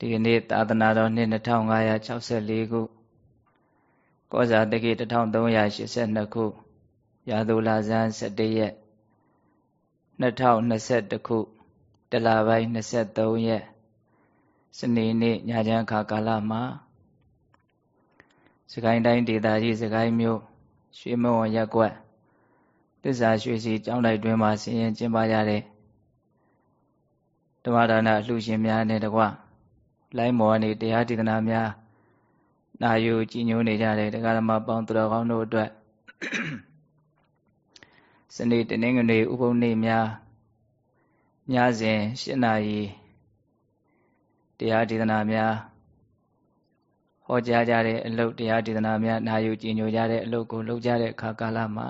ဒီကနေ့သာသနာတော်နှစ်2564ခုကောဇာတက္ကိ1382ခုရာသူလာဇန်17ရက်2021ခုတလပိုင်း23ရက်စနေနေ့ညချမ်းခါကာလမှာစကိုင်းတိုင်းဒေသကြီးစကိုင်းမြို့ရွှေမဝရက်ကွက်တစ္ဆာရွှေစီကျောင်းတိုက်တွင်မှာဆင်ရင်ကျင်းပရတဲ့ဓမ္မဒါနအလှရှင်များနဲ့တကွ လိုင်းမော်နေတရားဒေသနာများနာယူကြည်ညိုနေကြတဲ့တရားဓမ္မပေါင်းသူတော်ကောင်းတို့အတွက်စနေတနင်္ဂနွေဥပုံနေ့များညစဉ်၈နာရီတရားဒေသနာများဟောကြားကြတဲ့အလုပ်တရားဒေသနာများနာယူကြည်ညိုကြတဲ့အလုပ်ကိုလုပ်ကြတဲ့အခါကာလမှာ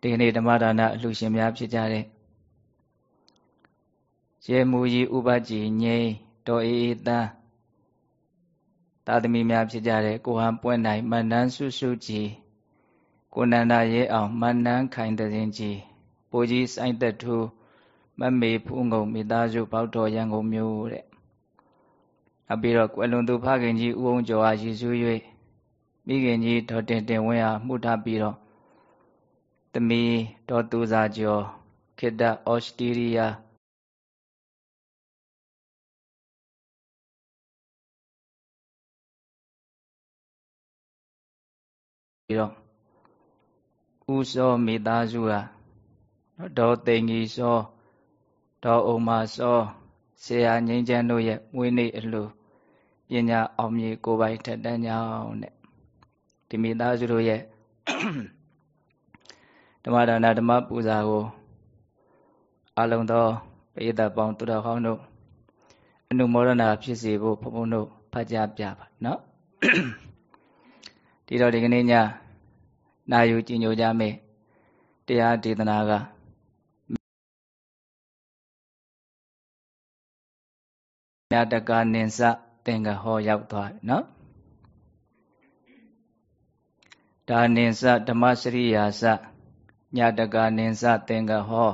ဒီကနေ့ဓမ္မဒါနအလှရှင်များဖြစ်ကြတဲ့ ရေမူကြီးဥပကြည်ငိမ့်တော်အေးအေးတန်းသာသမီများဖြစ်ကြတဲ့ကိုဟန်ပွင့်နိုင်မန္တန်းစုစုကြည်ကိုနန္ဒရဲအောင်မန္တန်းခိုင်တဲ့ကြီးပိုကြီးစိုင်းသက်ထူမမေဖူးငုံမိသားစုပေါတော်ရန်ကုန်မြို့တဲ့နောက်ပြီးတော့ကွယ်လွန်သူဖခင်ကြီးဦးအောင်ကျော်အားရည်စူး၍မိခင်ကြီးဒေါ်တင်တင်ဝင်းအားမှုထားပြီးတော့သမီးဒေါ်သူစာကျော်ခေတ္တဩစတြေးလျ ပြီးတော့ဦးစောမိသားစုကဒေါ်သိင်ကြီးစောဒေါ်အုံမစောဆရာငိမ့်ချမ်းတို့ရဲ့မွေးနေ့အလှပညာအောင်မြေကိုပိုင်ထက်တန်းကြောင်းတဲ့ဒီမိသားစုတို့ရဲ့ဓမ္မဒါနဓမ္မပူဇာကိုအလုံးသောပရိသတ်ပေါင်းသူတော်ကောင်းတို့အနုမောဒနာဖြစ်စေဖို့ဘုံဘုံတို့ဖတ်ကြားပြပါနော် ဒီတော့ဒီကနေ့ညနာယူကြည်ညိုကြမယ်တရားဒေသနာကမြတ်တကနင်္စသင်္ကဟောရောက်သွားပြီနော်ဒါနင်္စဓမ္မစရိယာစညတကနင်္စသင်္ကဟော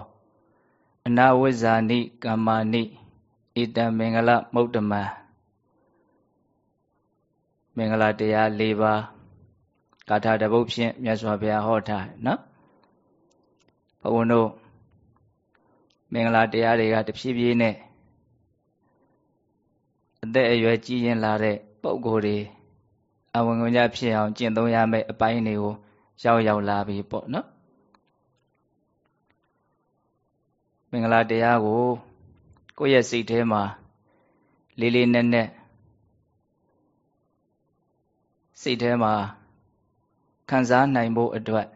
အနာဝိဇာနိကမ္မာနိဣတံမင်္ဂလမုဒ္ဓမံမင်္ဂလာတရား၄ပါး ဂါထာတပုတ်ဖြင့်မြတ်စွာဘုရားဟောထားနော်ဘုန်းတို့မင်္ဂလာတရားတွေကတဖြည်းဖြည်းနဲ့အသက်အရွယ်ကြီးရင်လာတဲ့ပုံကိုယ်တွေအဝင်ဝင်ကြဖြစ်အောင်ကျင့်သုံးရမယ့်အပိုင်းတွေကိုရောက်ရောက်လာပြီပေါ့နော်မင်္ဂလာတရားကိုကိုယ့်ရဲ့စိတ်ထဲမှာလေးလေးနက်နက်စိတ်ထဲမှာ ခံစားနိုင်ဖို့အတွက်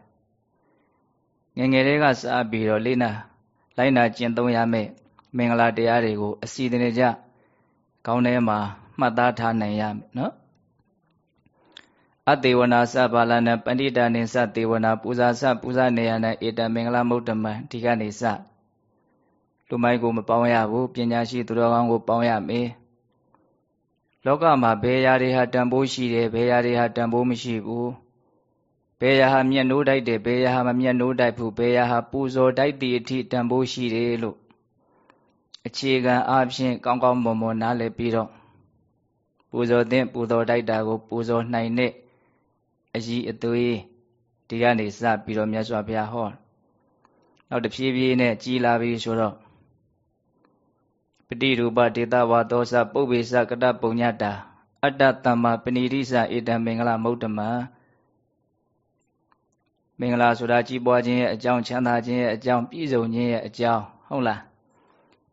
ငငယ်လေးကစပြီးတော့လေးနာလိုက်နာကျင့်သုံးရမယ့်မင်္ဂလာတရားတွေကိုအစီအစဉ်ကြကောင်းထဲမှာမှတ်သားထားနိုင်ရမယ်နော်အတေဝနာစဘာလနပဏိတာနိစတေဝနာပူဇာစပူဇာနေယနဧတမင်္ဂလမုဒ္ဓမံဒီကနေစလူမိုက်ကိုမပေါင်းရဘူးပညာရှိသူတော်ကောင်းကိုပေါင်းရမယ်လောကမှာဘယ်ရာတွေဟာတန်ဖိုးရှိတယ်ဘယ်ရာတွေဟာတန်ဖိုးမရှိဘူးဘ ယ်ရာဟာမျက်နှိုးတိုက်တယ်ဘယ်ရာဟာမမျက်နှိုးတိုက်ဘူးဘယ်ရာဟာပူဇော်တိုက်သည့်အထိတန်ဖိုးရှိတယ်လို့အခြေခံအားဖြင့်ကောင်းကောင်းမွန်မွန်နားလည်ပြီးတော့ပူဇော်တဲ့ပူဇော်တိုက်တာကိုပူဇော်နိုင်တဲ့အကြီးအသွေးဒီကနေစပြီးတော့မြတ်စွာဘုရားဟောနောက်တဖြည်းဖြည်းနဲ့ကြီးလာပြီဆိုတော့ပတိရူပဒေတာဝါသောစပုပ္ပေစကတပုံညတာ အတ္တတမ္မာပဏိရိစဧတံမင်္ဂလမௌတ္တမ မင်္ဂလာဆိုတာကြီးပွားခြင်းရဲ့အကြောင်းချမ်းသာခြင်းရဲ့အကြောင်းပြည့်စုံခြင်းရဲ့အကြောင်းဟုတ်လား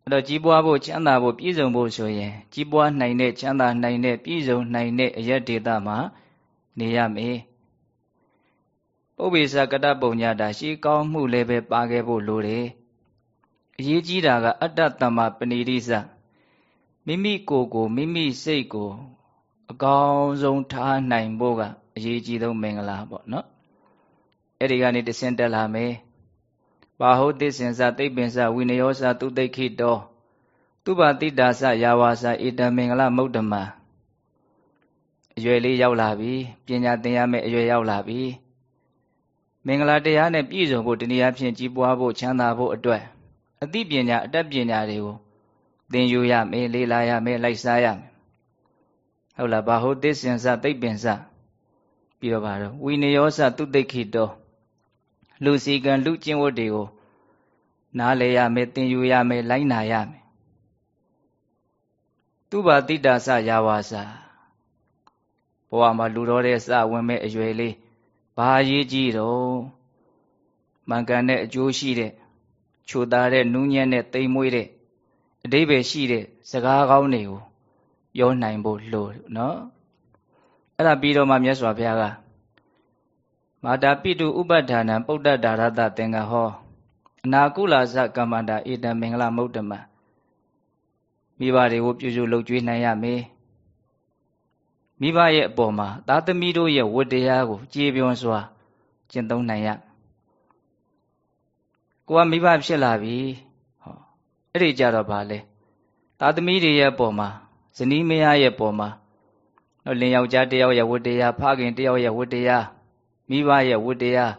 အဲ့တော့ကြီးပွားဖို့ချမ်းသာဖို့ပြည့်စုံဖို့ဆိုရင်ကြီးပွားနိုင်တဲ့ချမ်းသာနိုင်တဲ့ပြည့်စုံနိုင်တဲ့အရက်ဒေတာမှာနေရမယ်ပုပ္ပေစကတပုံညတာရှိကောင်းမှုလည်းပဲပါခဲ့ဖို့လိုတယ်အရေးကြီးတာကအတ္တတမ္မာပဏိရိစမိမိကိုယ်ကိုမိမိစိတ်ကို အကောင်းဆုံးထားနိုင်ဖို့ကအရေးကြီးဆုံးမင်္ဂလာပေါ့နော် အဲ့ဒီကနေတဆင့်တက်လာမယ်ဘာဟုတ်သစ္စင်္စသိပ္ပင်္စဝိနယောစသူသိခိတောသူပါတိတာစယာဝါစဧတမင်္ဂလမုဒ္ဓမံအရွယ်လေးရောက်လာပြီပညာသင်ရမယ့်အရွယ်ရောက်လာပြီမင်္ဂလာတရားနဲ့ပြည့်စုံဖို့တနည်းအားဖြင့်ကြီးပွားဖို့ချမ်းသာဖို့အတွက်အသိပညာအတတ်ပညာတွေကိုသင်ယူရမယ်လေးလာရမယ်လိုက်စားရမယ်ဟုတ်လားဘာဟုတ်သစ္စင်စသိပ္ပင်စပြီးတော့ပါတော့ဝိနယောစတုတိခိတော လူစီကံလူကျင့်ဝတ်တွေကိုနားလေရမယ်သင်ယူရမယ်လိုက်နာရမယ်သူဘာတိတာစရာဝါစာဘဝမှာလူတော်တဲ့စဝင်မဲ့အရွယ်လေးဘာရေးကြည့်တော့မှန်ကန်တဲ့အကျိုးရှိတဲ့ချိုသားတဲ့နူးညံ့တဲ့တိမ်မွေးတဲ့အတိပ္ပယ်ရှိတဲ့စကားကောင်းတွေကိုပြောနိုင်ဖို့လိုနော်အဲ့ဒါပြီးတော့မှမြတ်စွာဘုရားက မာတာပိတုဥပဋ္ဌာနံပုဒ္ဒဒါရတသင်္ကဟောအနာကုလာဇကမ္မန္တာဧတံမင်္ဂလမုဒ္ဓမမိဘတွေကိုပြုစုလုပ်ကြွေးနိုင်ရမယ်မိဘရဲ့အပေါ်မှာသာသမီတို့ရဲ့ဝတ္တရားကိုကြည်ပြွန်စွာကျင့်သုံးနိုင်ရကိုကမိဘဖြစ်လာပြီဟောအဲ့ဒီကြတော့ဗာလဲသာသမီတွေရဲ့အပေါ်မှာဇနီးမယားရဲ့ပေါ်မှာတော့လင်ယောက်ျားတယောက်ရဲ့ဝတ္တရားဖခင်တယောက်ရဲ့ဝတ္တရား မိဘရဲ့ဝတ္တရား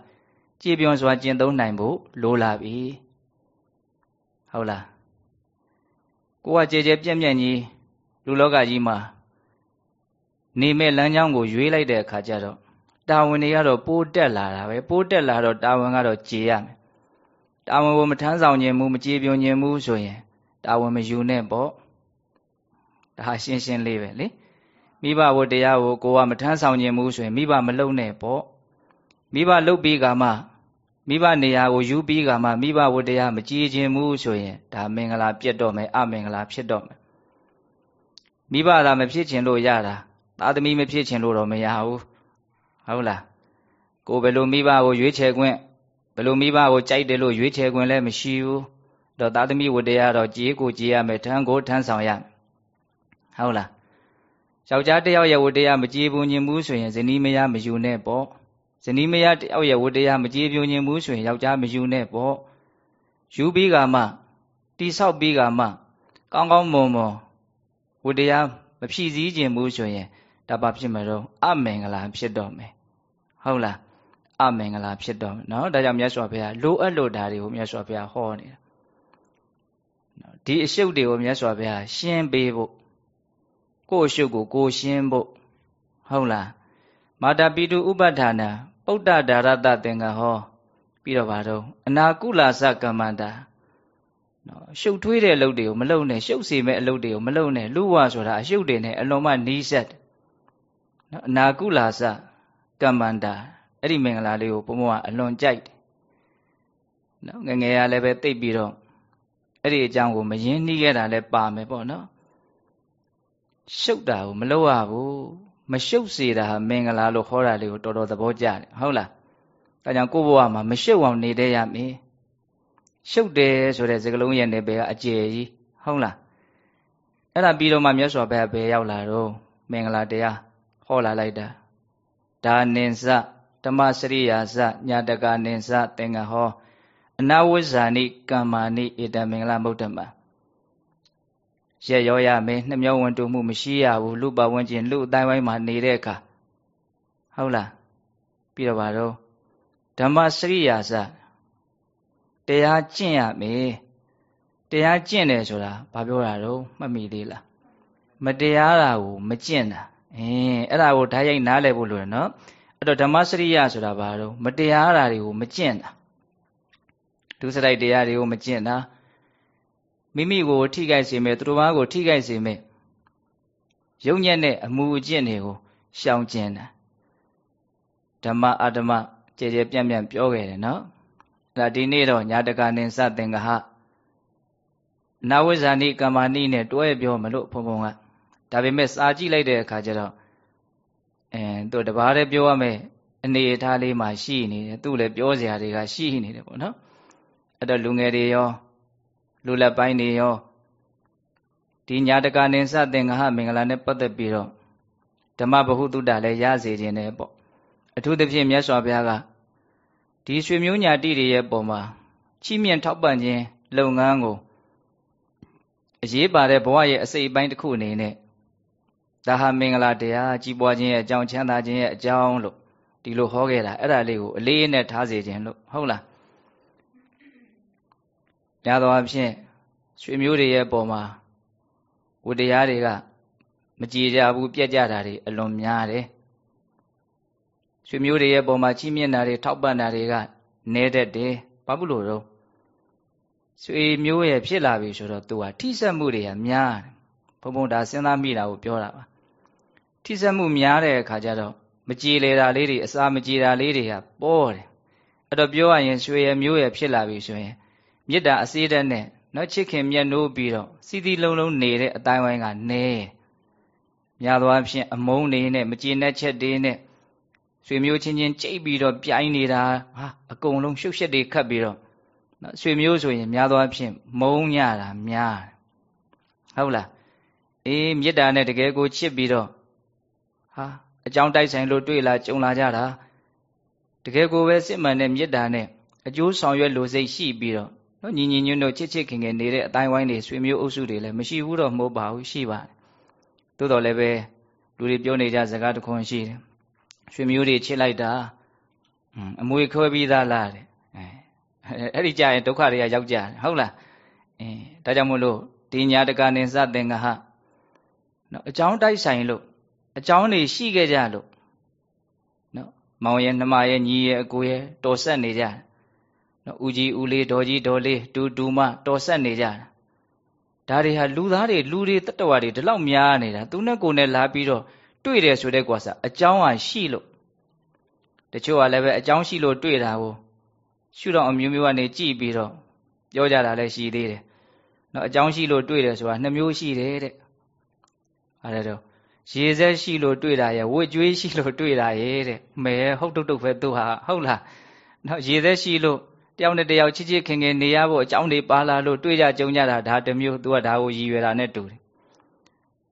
ကြည်ပြွန်စွာကျင့်သုံးနိုင်ဖို့လိုလာပြီဟုတ်လားကိုကကြဲကြဲပြက်ပြက်ကြီးလူလောကကြီးမှာနေမဲ့လမ်းကြောင်းကိုရွေးလိုက်တဲ့အခါကျတော့တာဝန်တွေကတော့ပိုးတက်လာတာပဲပိုးတက်လာတော့တာဝန်ကတော့ကြေရမယ်တာဝန်ကိုမထမ်းဆောင်ခြင်းမူမကြေပြုံခြင်းမူဆိုရင်တာဝန်မယူနဲ့ပေါ့ဒါရှင်းရှင်းလေးပဲလေမိဘဝတရားကိုကိုကမထမ်းဆောင်ခြင်းမူဆိုရင်မိဘမလုံနဲ့ပေါ့ မိဘလုတ်ပြီးကမှမိဘနေရာကိုယူပြီးကမှမိဘဝတရားမကြည်ခြင်းမူဆိုရင်ဒါမင်္ဂလာပြတ်တော့မယ်အမင်္ဂလာဖြစ်တော့မယ်မိဘသာမဖြစ်ခြင်းလို့ရတာသားသမီးမဖြစ်ခြင်းလို့တော့မရဘူးဟုတ်လားကိုဘယ်လိုမိဘကိုရွေးချယ်ခွင့်ဘယ်လိုမိဘကိုကြိုက်တယ်လို့ရွေးချယ်ခွင့်လည်းမရှိဘူးတော့သားသမီးဝတ္တရားတော့ကြည်ကိုကြည်ရမယ်ထမ်းကိုထမ်းဆောင်ရဟုတ်လားယောက်ျားတယောက်ရဲ့ဝတတရားမကြည်ဘူးညင်ဘူးဆိုရင်ဇနီးမယားမယူနဲ့ပေါ့ ဇနီးမယားတယောက်ရဲ့ဝတ္တရားမကြည်ပြူညင်ဘူးဆိုရင်ယောက်ျားမယူနဲ့ပေါ့ယူပြီးကမှတိဆောက်ပြီးကမှ ကောင်းကောင်းမွန်မွန်ဝတ္တရားမဖြည့်စည်းခြင်းဘူးဆိုရင်ဒါဘာဖြစ်မှာတော့အမင်္ဂလာဖြစ်တော့မယ်ဟုတ်လားအမင်္ဂလာဖြစ်တော့မယ်နော်ဒါကြောင့်မြတ်စွာဘုရားလိုအပ်လို့ဒါတွေကိုမြတ်စွာဘုရားဟောနေတာဒီအရှုပ်တွေကိုမြတ်စွာဘုရားရှင်းပေးဖို့ကိုယ့်အရှုပ်ကိုကိုရှင်းဖို့ဟုတ်လားမာတာပိတုဥပဋ္ဌာနာ ပုဒ္ဒဒါရတသင်္ကဟော ပြီးတော့ဗါတော့အနာကုလာစကမ္မန္တာနော်ရှုပ်ထွေးတဲ့အလုပ်တွေကိုမလုပ်နဲ့ရှုပ်စေမဲ့အလုပ်တွေကိုမလုပ်နဲ့လူဝဆိုတာအရှုပ်တွေနဲ့အလွန်မှနီးစပ်နော်အနာကုလာစကမ္မန္တာအဲ့ဒီမင်္ဂလာလေးကိုဘုံဘုံကအလွန်ကြိုက်တယ်နော်ငငယ်ရလည်းပဲတိတ်ပြီးတော့အဲ့ဒီအကြောင်းကိုမယင်းနှီးခဲ့တာလည်းပါမယ်ပေါ့နော်ရှုပ်တာကိုမလုပ်ရဘူး မရှုပ်စေတာဟာမင်္ဂလာလို့ခေါ်တာလေးကိုတော်တော်သဘောကျတယ်ဟုတ်လားဒါကြောင့်ကိုယ့်ဘဝမှာမရှုပ်အောင်နေတဲ့ရမင်းရှုပ်တယ်ဆိုတဲ့စကားလုံးရဲ့နေပဲကအကျယ်ကြီးဟုတ်လားအဲ့ဒါပြီးတော့မှမြတ်စွာဘုရားဘယ်ရောက်လာတော့မင်္ဂလာတရားဟောလာလိုက်တာဒါနင်စဓမ္မစရိယာစညာတကနင်စသင်္ကဟောအနဝိဇာနိကမ္မာနိဧတမင်္ဂလာမုဒ္ဓမာ ရက်ရောရမယ်နှမျောဝန်တူမှုမရှိရဘူးလူပဝန်းကျင်လူအတိုင်းဝိုင်းမှာနေတဲ့အခါဟုတ်လားပြီးတော့ပါတော့ဓမ္မစရိယာစတရားကျင့်ရမယ်တရားကျင့်တယ်ဆိုတာဘာပြောတာတော့မှတ်မိသေးလားမတရားတာကိုမကျင့်တာအင်းအဲ့ဒါကိုဓာတ်ရိုက်နားလည်ဖို့လိုတယ်နော်အဲ့တော့ဓမ္မစရိယဆိုတာဘာတော့မတရားတာတွေကိုမကျင့်တာဒုစရိုက်တရားတွေကိုမကျင့်တာ မိမိကိုထိခိုက်စေမဲ့သူတို့ဘာကိုထိခိုက်စေမဲ့ယုံညံ့တဲ့အမှုအကျင့်တွေကိုရှောင်ကျင်တာဓမ္မအဓမ္မကြည်ကြဲပြန့်ပြန့်ပြောခဲ့တယ်နော်အဲ့ဒါဒီနေ့တော့ညာတကာနေစသင်္ကဟနာဝိဇာနိကမ္မာနိနဲ့တွဲပြောမလို့ဘုံဘုံကဒါပေမဲ့စာကြည့်လိုက်တဲ့အခါကျတော့အဲသူတဘာတည်းပြောရမယ်အနေအထားလေးမှာရှိနေတယ်သူ့လည်းပြောစရာတွေကရှိနေတယ်ပေါ့နော်အဲ့တော့လူငယ်တွေရော လူလက်ပိုင်းတွေရောဒီညာတကာနေစသင်္ဃဟမင်္ဂလာနဲ့ပတ်သက်ပြီးတော့ဓမ္မဗဟုသုတလည်းရစေခြင်းနဲ့ပေါ့အထူးသဖြင့်မြတ်စွာဘုရားကဒီရွှေမျိုးညာတိတွေရဲ့ပုံမှာချီးမြှင့်ထောက်ပံ့ခြင်းလုပ်ငန်းကိုအရေးပါတဲ့ဘဝရဲ့အစိတ်အပိုင်းတစ်ခုအနေနဲ့ဒါဟာမင်္ဂလာတရားကြီးပွားခြင်းရဲ့အကြောင်းချမ်းသာခြင်းရဲ့အကြောင်းလို့ဒီလိုဟောခဲ့တာအဲ့ဒါလေးကိုအလေးနဲ့ထားစေခြင်းလို့ဟုတ်လား များသောအားဖြင့်ရွှေမျိုးတွေရဲ့ပုံမှာဝတရားတွေကမကြည်ကြဘူးပြက်ကြတာတွေအလွန်များတယ်ဆွေမျိုးတွေရဲ့ပုံမှာချီးမြှင့်တာတွေထောက်ပံ့တာတွေကနဲတတ်တယ်ဘာဖြစ်လို့တော့ဆွေမျိုးရဲ့ဖြစ်လာပြီဆိုတော့သူကထိဆက်မှုတွေကများဘုံဘုံဒါစဉ်းစားမိတာကိုပြောတာပါထိဆက်မှုများတဲ့အခါကျတော့မကြည်လေတာလေးတွေအစာမကြည်တာလေးတွေကပေါ်တယ်အဲ့တော့ပြောရရင်ရွှေရမျိုးရဖြစ်လာပြီဆိုရင် မေတ္တာအစေးတဲ့နဲ့နော်ချစ်ခင်မြတ်နိုးပြီးတော့စီတီလုံးလုံးနေတဲ့အတိုင်းဝိုင်းကနေများသောအားဖြင့်အမုန်းနေနဲ့မကြည်နဲ့ချက်တွေနဲ့ဆွေမျိုးချင်းချင်းကြိတ်ပြီးတော့ပြိုင်နေတာဟာအကုန်လုံးရှုပ်ရှက်တွေခတ်ပြီးတော့နော်ဆွေမျိုးဆိုရင်များသောအားဖြင့်မုန်းညတာများဟုတ်လားအေးမေတ္တာနဲ့တကယ်ကိုချစ်ပြီးတော့ဟာအကြောင်းတိုက်ဆိုင်လို့တွေ့လာကြုံလာကြတာတကယ်ကိုပဲစစ်မှန်တဲ့မေတ္တာနဲ့အကျိုးဆောင်ရွက်လိုစိတ်ရှိပြီးတော့ နော်ညီညီညွတ်ညွတ်ချစ်ချစ်ခင်ခင်နေတဲ့အတိုင်းဝိုင်းတွေဆွေမျိုးအုပ်စုတွေလည်းမရှိဘူးတော့မဟုတ်ပါဘူးရှိပါတယ်သို့တော်လည်းပဲလူတွေပြောနေကြစကားတခွန်းရှိတယ်ရွှေမျိုးတွေချစ်လိုက်တာအမွေခွဲပြီးသားလားတဲ့အဲအဲ့ဒီကြရင်ဒုက္ခတွေကရောက်ကြတယ်ဟုတ်လားအဲဒါကြောင့်မို့လို့ဒီညာတကနေစသင်္ကဟနော်အကြောင်းတိုက်ဆိုင်လို့အကြောင်းတွေရှိခဲ့ကြလို့နော်မောင်ရဲ့နှမရဲ့ညီရဲ့အကိုရဲ့တော်ဆက်နေကြတယ် နော်ဦးကြီးဦးလေးဒေါ်ကြီးဒေါ်လေးဒူဒူမတော်ဆက်နေကြတာဒါတွေဟာလူသားတွေလူတွေတတ္တဝါတွေဒီလောက်များနေတာသူနဲ့ကိုယ်နဲ့လာပြီးတော့တွေ့တယ်ဆိုတဲ့ကွာစားအကြောင်းဟာရှိလို့တချို့ကလည်းပဲအကြောင်းရှိလို့တွေ့တာကိုရှုတော့အမျိုးမျိုးကနေကြည့်ပြီးတော့ပြောကြတာလည်းရှိသေးတယ်နော်အကြောင်းရှိလို့တွေ့တယ်ဆိုတာနှစ်မျိုးရှိတယ်တဲ့အဲဒါတော့ရေစက်ရှိလို့တွေ့တာရဲ့ဝစ်ကြွေးရှိလို့တွေ့တာရဲ့တဲ့မဲဟုတ်တုတ်တုတ်ပဲသူဟာဟုတ်လားနော်ရေစက်ရှိလို့ တယောက်နဲ့တယောက်ချစ်ချစ်ခင်ခင်နေရဖို့အကြောင်းတွေပါလာလို့တွေ့ကြကြုံကြတာဒါတမျိုးသူကဒါကိုရည်ရွယ်တာနဲ့တူတယ်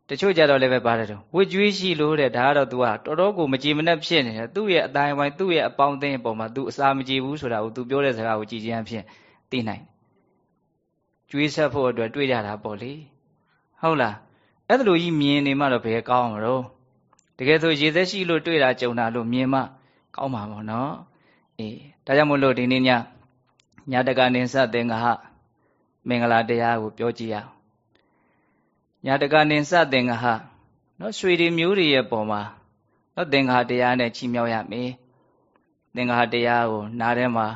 တချို့ကြတော့လည်းပဲပါတယ်တော့ဝစ်ကြွေးရှိလို့တဲ့ဒါကတော့ तू ကတော်တော်ကိုမကြည်မနှက်ဖြစ်နေတယ်သူ့ရဲ့အတိုင်းဝိုင်းသူ့ရဲ့အပေါင်းအသင်းအပေါ်မှာ तू အစာမကြည်ဘူးဆိုတာကို तू ပြောတဲ့စကားကိုကြည်ခြင်းအဖြစ်သိနိုင်ကြွေးဆက်ဖို့အတွက်တွေးကြတာပေါ့လေဟုတ်လားအဲ့ဒါလိုကြီးမြင်နေမှတော့ဘယ်ကောင်းမလို့တကယ်ဆိုရေသက်ရှိလို့တွေးတာကြုံတာလို့မြင်မှကောင်းမှာပေါ့နော်အေးဒါကြောင့်မို့လို့ဒီနေ့ည ညတကနေစသင်္ဃဟမင်္ဂလာတရားကိုပြောကြည့်ရအောင်ညာတကနေစသင်္ဃဟနော်ရွှေတွေမျိုးတွေရဲ့ပုံမှာနော်သင်္ဃဟတရားနဲ့ချီးမြှောက်ရမယ်သင်္ဃဟတရားကိုနားထဲမှာ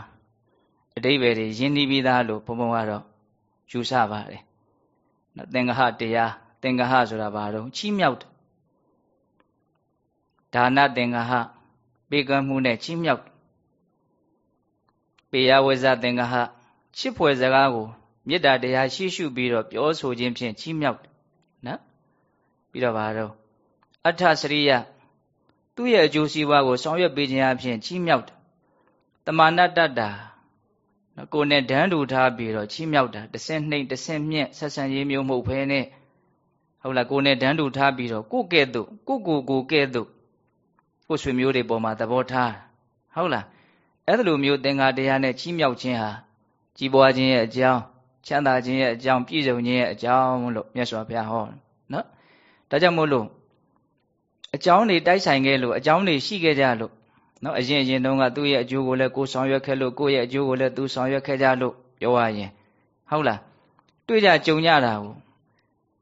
အတိဘယ်တွေယဉ်နီးပြီးသားလို့ဘုံဘုံကတော့ယူဆပါတယ်နော်သင်္ဃဟတရားသင်္ဃဟဆိုတာဘာတော့ချီးမြှောက်ဒါနသင်္ဃဟပေကံမှုနဲ့ချီးမြှောက် ပေယဝဇသင်္ဃဟချစ်ဖွယ်စကားကိုမေတ္တာတရားရှိရှုပြီးတော့ပြောဆိုခြင်းဖြင့်ချီးမြှောက်နော်ပြီးတော့ဘာတော့အထစရိယသူ့ရဲ့အကျိုးစီးပွားကိုဆောင်ရွက်ပေးခြင်းအပြင်ချီးမြှောက်တယ်တမာဏတတ္တာနော်ကိုယ်နဲ့ဒန်းတူထားပြီးတော့ချီးမြှောက်တာတဆင့်နှိမ့်တဆင့်မြင့်ဆက်ဆံရေးမျိုးမဟုတ်ဘဲနဲ့ဟုတ်လားကိုယ်နဲ့ဒန်းတူထားပြီးတော့ကိုယ့်ကဲ့သို့ကိုကိုကိုကဲ့သို့ကိုယ်ဆွေမျိုးတွေပေါ်မှာသဘောထားဟုတ်လား အဲ့လိုမျိုးသင်္ဃာတရားနဲ့ချီးမြှောက်ခြင်းဟာကြီးပွားခြင်းရဲ့အကြောင်းချမ်းသာခြင်းရဲ့အကြောင်းပြည့်စုံခြင်းရဲ့အကြောင်းလို့မြတ်စွာဘုရားဟောနော်ဒါကြောင့်မို့လို့အကြောင်းတွေတိုက်ဆိုင်ခဲ့လို့အကြောင်းတွေရှိခဲ့ကြလို့နော်အရင်အရင်တုန်းကသူ့ရဲ့အကျိုးကိုလည်းကိုဆောင်ရွက်ခဲ့လို့ကိုယ့်ရဲ့အကျိုးကိုလည်းသူဆောင်ရွက်ခဲ့ကြလို့ပြောရရင်ဟုတ်လားတွေ့ကြကြုံကြတာကို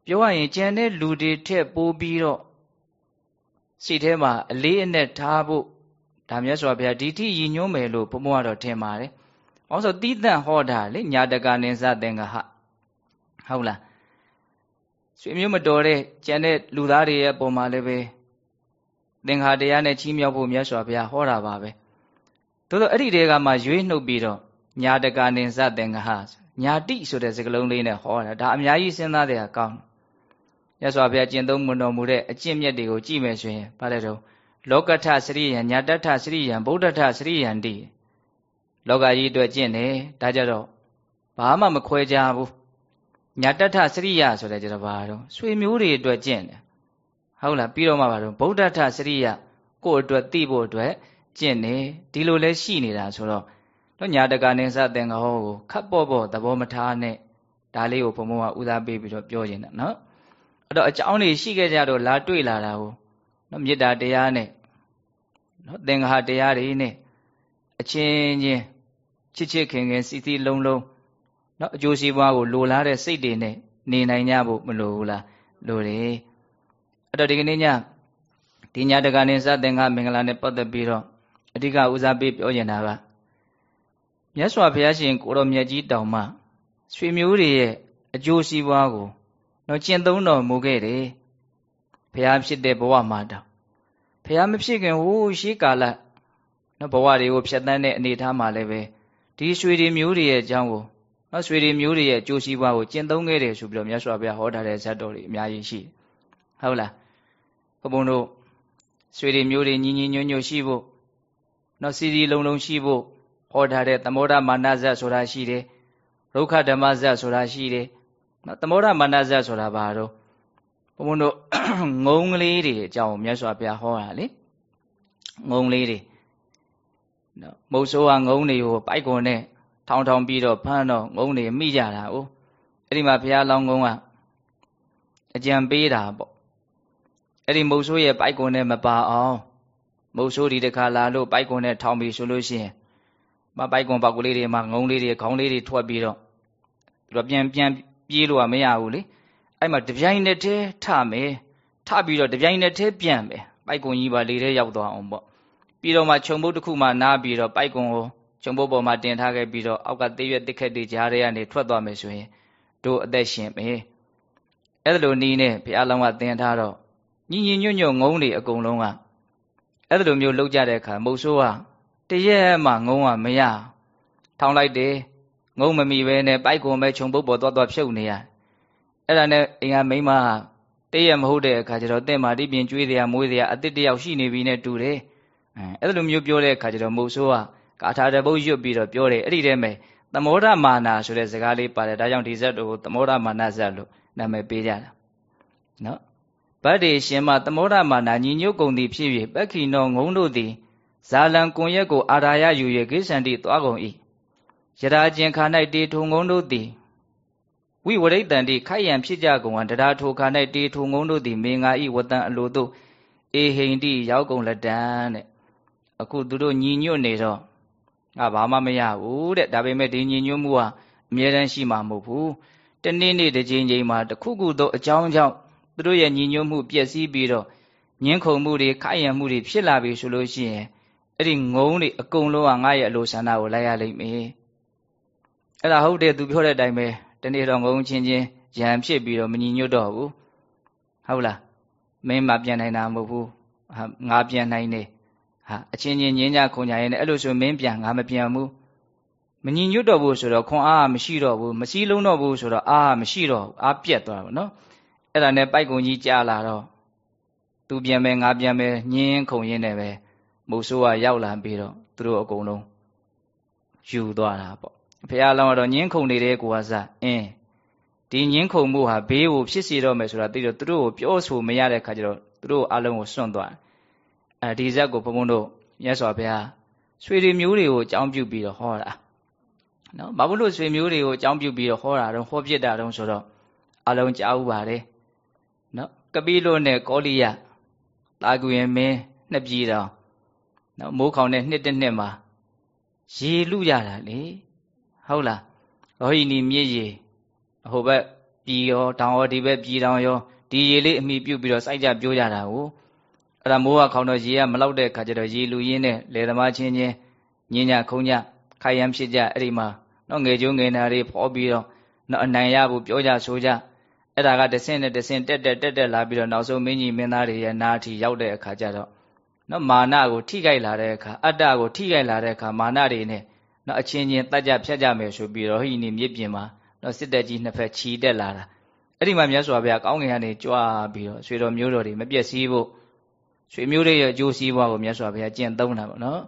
ပြောရရင်ကြံတဲ့လူတွေထက်ပိုပြီးတော့စိတ်ထဲမှာအလေးအနက်ထားဖို့ ဒါမြတ်စွာဘုရားဒီထိရည်ညွှန်းမယ်လို့ဘုံဘုံကတော့ထင်ပါတယ်။ဘာလို့ဆိုတီးတန့်ဟောတာလေညာတကာနိသသင်္ကဟဟုတ်လားဆွေမျိုးမတော်တဲ့ကြံတဲ့လူသားတွေရဲ့ပုံမှာလည်းပဲသင်္ခါတရားနဲ့ချီးမြှောက်ဖို့မြတ်စွာဘုရားဟောတာပါပဲ။သို့တော့အဲ့ဒီတဲကမှရွေးနှုတ်ပြီးတော့ညာတကာနိသသင်္ကဟညာတိဆိုတဲ့စကားလုံးလေးနဲ့ဟောတာဒါအများကြီးစဉ်းစားတဲ့အကောင်းမြတ်စွာဘုရားကျင့်သုံးမွန်တော်မူတဲ့အကျင့်မြတ်တွေကိုကြည့်မယ်ဆိုရင်ဘာလဲတော့ လောကထစရိယံညာတထစရိယံဗုဒ္ဓထစရိယံတိလောကကြီးအတွက်ကျင့်တယ်ဒါကြတော့ဘာမှမခွဲကြဘူးညာတထစရိယဆိုတဲ့ကြတော့ဘာတော့ဆွေမျိုးတွေအတွက်ကျင့်တယ်ဟုတ်လားပြီးတော့မှဘာတော့ဗုဒ္ဓထစရိယကိုယ့်အတွက်သိဖို့အတွက်ကျင့်တယ်ဒီလိုလဲရှိနေတာဆိုတော့တော့ညာတကနေစသင်္ကဟောကိုခတ်ပေါ့ပေါ့သဘောမထားနဲ့ဒါလေးကိုဘုံဘုံကဥသာပေးပြီးတော့ပြောနေတာနော်အဲ့တော့အကြောင်းတွေရှိခဲ့ကြတော့လာတွေ့လာတာကို နော်မေတ္တာတရားနဲ့နော်သင်္ဃာတရားတွေနဲ့အချင်းချင်းချစ်ချစ်ခင်ခင်စီစီလုံးလုံးနော်အကျိုးစီးပွားကိုလိုလားတဲ့စိတ်တွေနဲ့နေနိုင်ကြဖို့မလိုဘူးလားလို့တယ်အဲ့တော့ဒီကနေ့ညဒီညတကနေစတဲ့ငါမင်္ဂလာနဲ့ပတ်သက်ပြီးတော့အဓိကဦးစားပေးပြောနေတာကမြတ်စွာဘုရားရှင်ကိုရောမြတ်ကြီးတောင်မှရွှေမျိုးတွေရဲ့အကျိုးစီးပွားကိုတော့ကျင့်သုံးတော်မူခဲ့တယ် ဘုရားဖြစ်တဲ့ဘဝမှာတောင်ဘုရားမဖြစ်ခင်ဟိုးရှိကာလနော်ဘဝတွေကိုဖြတ်တန်းတဲ့အနေအထားမှာလည်းပဲဒီရွှေတွေမျိုးတွေရဲ့အကြောင်းကိုနော်ရွှေတွေမျိုးတွေရဲ့အကျိုးစီးပွားကိုကျင့်သုံးခဲ့တယ်ဆိုပြီးတော့မြတ်စွာဘုရားဟောထားတဲ့ဇတ်တော်တွေအများကြီးရှိဟုတ်လားဘုံဘုံတို့ရွှေတွေမျိုးတွေညီညီညွတ်ညွတ်ရှိဖို့နော်စီစီလုံးလုံးရှိဖို့ဟောထားတဲ့သမောဒမာနဇတ်ဆိုတာရှိတယ်ဒုက္ခဓမ္မဇတ်ဆိုတာရှိတယ်နော်သမောဒမာနဇတ်ဆိုတာဘာတော့ ဘုံဘုံတို့ငုံကလေးတွေအကြောင်းမြတ်စွာဘုရားဟောတာလေငုံလေးတွေနော်မုတ်ဆိုးကငုံတွေကိုပိုက်ကွန်နဲ့ထောင်ထောင်ပြီးတော့ဖမ်းတော့ငုံတွေမိကြတာ哦အဲ့ဒီမှာဘုရားလောင်းကုန်းကအကြံပေးတာပေါ့အဲ့ဒီမုတ်ဆိုးရဲ့ပိုက်ကွန်နဲ့မပါအောင်မုတ်ဆိုးဒီတခါလာလို့ပိုက်ကွန်နဲ့ထောင်ပြီးဆိုလို့ရှိရင်မပိုက်ကွန်ပေါက်ကလေးတွေမှာငုံလေးတွေခေါင်းလေးတွေထွက်ပြီးတော့ပြီးတော့ပြန်ပြန်ပြေးလို့ကမရဘူးလေ အဲ့မှာတပြိုင်နက်တည်းထမယ်ထပြီးတော့တပြိုင်နက်တည်းပြန်မယ်ပိုက်ကွန်ကြီးပါလေထဲရောက်သွားအောင်ပေါ့ပြီးတော့မှခြုံပုတ်တစ်ခုမှနားပြီးတော့ပိုက်ကွန်ကိုခြုံပုတ်ပေါ်မှာတင်ထားခဲ့ပြီးတော့အောက်ကသေးရွက်တစ်ခက်တွေကြားထဲကနေထွက်သွားမယ်ဆိုရင်တို့အသက်ရှင်မယ်အဲ့လိုနီးနဲ့ဘုရားလောင်းကသင်ထားတော့ညီညီညွတ်ညွတ်ငုံတွေအကုန်လုံးကအဲ့လိုမျိုးလှုပ်ကြတဲ့အခါမုတ်ဆိုးကတရက်မှငုံကမရထောင်းလိုက်တယ်ငုံမမီပဲနဲ့ပိုက်ကွန်ပဲခြုံပုတ်ပေါ်သွားသွားဖြုတ်နေရ အဲ့ဒါနဲ့အင်္ဂါမိမတရက်မဟုတ်တဲ့အခါကျတော့တင့်မာတိပြင်ကျွေးတရားမွေးတရားအစ်စ်တယောက်ရှိနေပြီနဲ့တူတယ်အဲအဲ့လိုမျိုးပြောတဲ့အခါကျတော့မုတ်ဆိုးကကာထာတပုတ်ရွတ်ပြီးတော့ပြောတယ်အဲ့ဒီထဲမှာသမောဒမာနာဆိုတဲ့စကားလေးပါတယ်ဒါကြောင့်ဒီဇတ်တို့ကိုသမောဒမာနာဇတ်လို့နာမည်ပေးကြတာနော်ဗတ္တိရှင်မသမောဒမာနာညီညွတ်ကုန်သည်ဖြစ်၍ပက္ခိနောငုံတို့သည်ဇာလံကွန်ရက်ကိုအာရာယယူ၍ကိစ္ဆန္တိသွားကုန်၏ယရာကျင်ခါ၌တေထုံငုံတို့သည် ဝိဝရိတ္တန်တိခိုက်ရန်ဖြစ်ကြကုန်ဟံတရားထိုခါ၌တေထုံငုံတို့သည်မေငါဤဝတံအလိုတို့အေဟိန်တိရောက်ကုန်လက်တန်းတဲ့အခုသူတို့ညီညွတ်နေတော့ငါဘာမှမရဘူးတဲ့ဒါပေမဲ့ဒီညီညွတ်မှုဟာအမြဲတမ်းရှိမှာမဟုတ်ဘူးတနေ့နေ့တစ်ချိန်ချိန်မှာတခုခုသောအကြောင်းကြောင့်သူတို့ရဲ့ညီညွတ်မှုပျက်စီးပြီးတော့ညှင်းခုန်မှုတွေခိုက်ရန်မှုတွေဖြစ်လာပြီဆိုလို့ရှိရင်အဲ့ဒီငုံတွေအကုန်လုံးကငါရဲ့အလိုဆန္ဒကိုလိုက်ရလိမ့်မယ်အဲ့ဒါဟုတ်တယ်သူပြောတဲ့အတိုင်းပဲ တနေ့တော့ငုံချင်းချင်းရံဖြစ်ပြီးတော့မညီညွတ်တော့ဘူးဟုတ်လားမင်းမပြန်နိုင်တာမဟုတ်ဘူးငါပြန်နိုင်တယ်ဟာအချင်းချင်းညင်းကြခုံကြရင်လည်းအဲ့လိုဆိုမင်းပြန်ငါမပြန်ဘူးမညီညွတ်တော့ဘူးဆိုတော့ခွန်အားမရှိတော့ဘူးမစည်းလုံးတော့ဘူးဆိုတော့အားမရှိတော့ဘူးအားပြက်သွားဘူးနော်အဲ့ဒါနဲ့ပိုက်ကုံကြီးကြားလာတော့သူပြန်မယ်ငါပြန်မယ်ညင်းခုံရင်းနဲ့ပဲမုတ်ဆိုးကရောက်လာပြီးတော့သူတို့အကုန်လုံးယူသွားတာပေါ့ ဘုရားလောင်းကတော့ညင်းခုံနေတဲ့ကိုကစားအင်းဒီညင်းခုံမှုဟာဘေးကိုဖြစ်စေတော့မယ်ဆိုတာသိတော့သူတို့ကိုပြောဆိုမရတဲ့ခါကျတော့သူတို့အလုံးကိုစွန့်သွားတယ်အဲဒီဇက်ကိုဘုံဘုံတို့မြတ်စွာဘုရားဆွေတွေမျိုးတွေကိုအကြောင်းပြုပြီးတော့ဟောတာနော်ဘာလို့လို့ဆွေမျိုးတွေကိုအကြောင်းပြုပြီးတော့ဟောတာတော့ဟောပြတာတော့ဆိုတော့အလုံးကြားဥပါတယ်နော်ကပိလို့နဲ့ကောလိယတာကူရင်မင်းနှစ်ပြည်တော်နော်မိုးခေါင်တဲ့နှစ်တစ်နှစ်မှာရေလူရတာလေ ဟုတ်လားရောဟိနီမြစ်ရေဟိုဘက်ပြည်ရောတောင်ရောဒီဘက်ပြည်တောင်ရောဒီရေလေးအမိပြုတ်ပြီးတော့စိုက်ကြပြိုးကြတာကိုအဲ့ဒါမိုးကခေါင်တော့ရေကမလောက်တဲ့ခါကျတော့ရေလူရင်းနဲ့လေသမားချင်းချင်းညင်ညခုံညခိုင်ရန်ဖြစ်ကြအဲ့ဒီမှာတော့ငယ်ကျိုးငယ်နာတွေဖော်ပြီးတော့တော့အနိုင်ရဖို့ပြောကြဆိုကြအဲ့ဒါကတဆင့်နဲ့တဆင့်တက်တက်တက်တက်လာပြီးတော့နောက်ဆုံးမင်းကြီးမင်းသားတွေရဲ့နားထီရောက်တဲ့အခါကျတော့နော်မာနကိုထိခိုက်လာတဲ့အခါအတ္တကိုထိခိုက်လာတဲ့အခါမာနတွေနဲ့ နော်အချင်းချင်းတတ်ကြဖြတ်ကြမယ်ဆိုပြီးတော့ဟိနေမြစ်ပြင်မှာနော်စစ်တပ်ကြီးနှစ်ဖက်ခြီတက်လာတာအဲ့ဒီမှာမြတ်စွာဘုရားကောင်းကင်ကနေကြွားပြီးတော့ရွှေတော်မျိုးတော်တွေမပြည့်စည်ဖို့ရွှေမျိုးတွေရဲ့အကျိုးစီးပွားကိုမြတ်စွာဘုရားကျင့်သုံးတာပေါ့နော်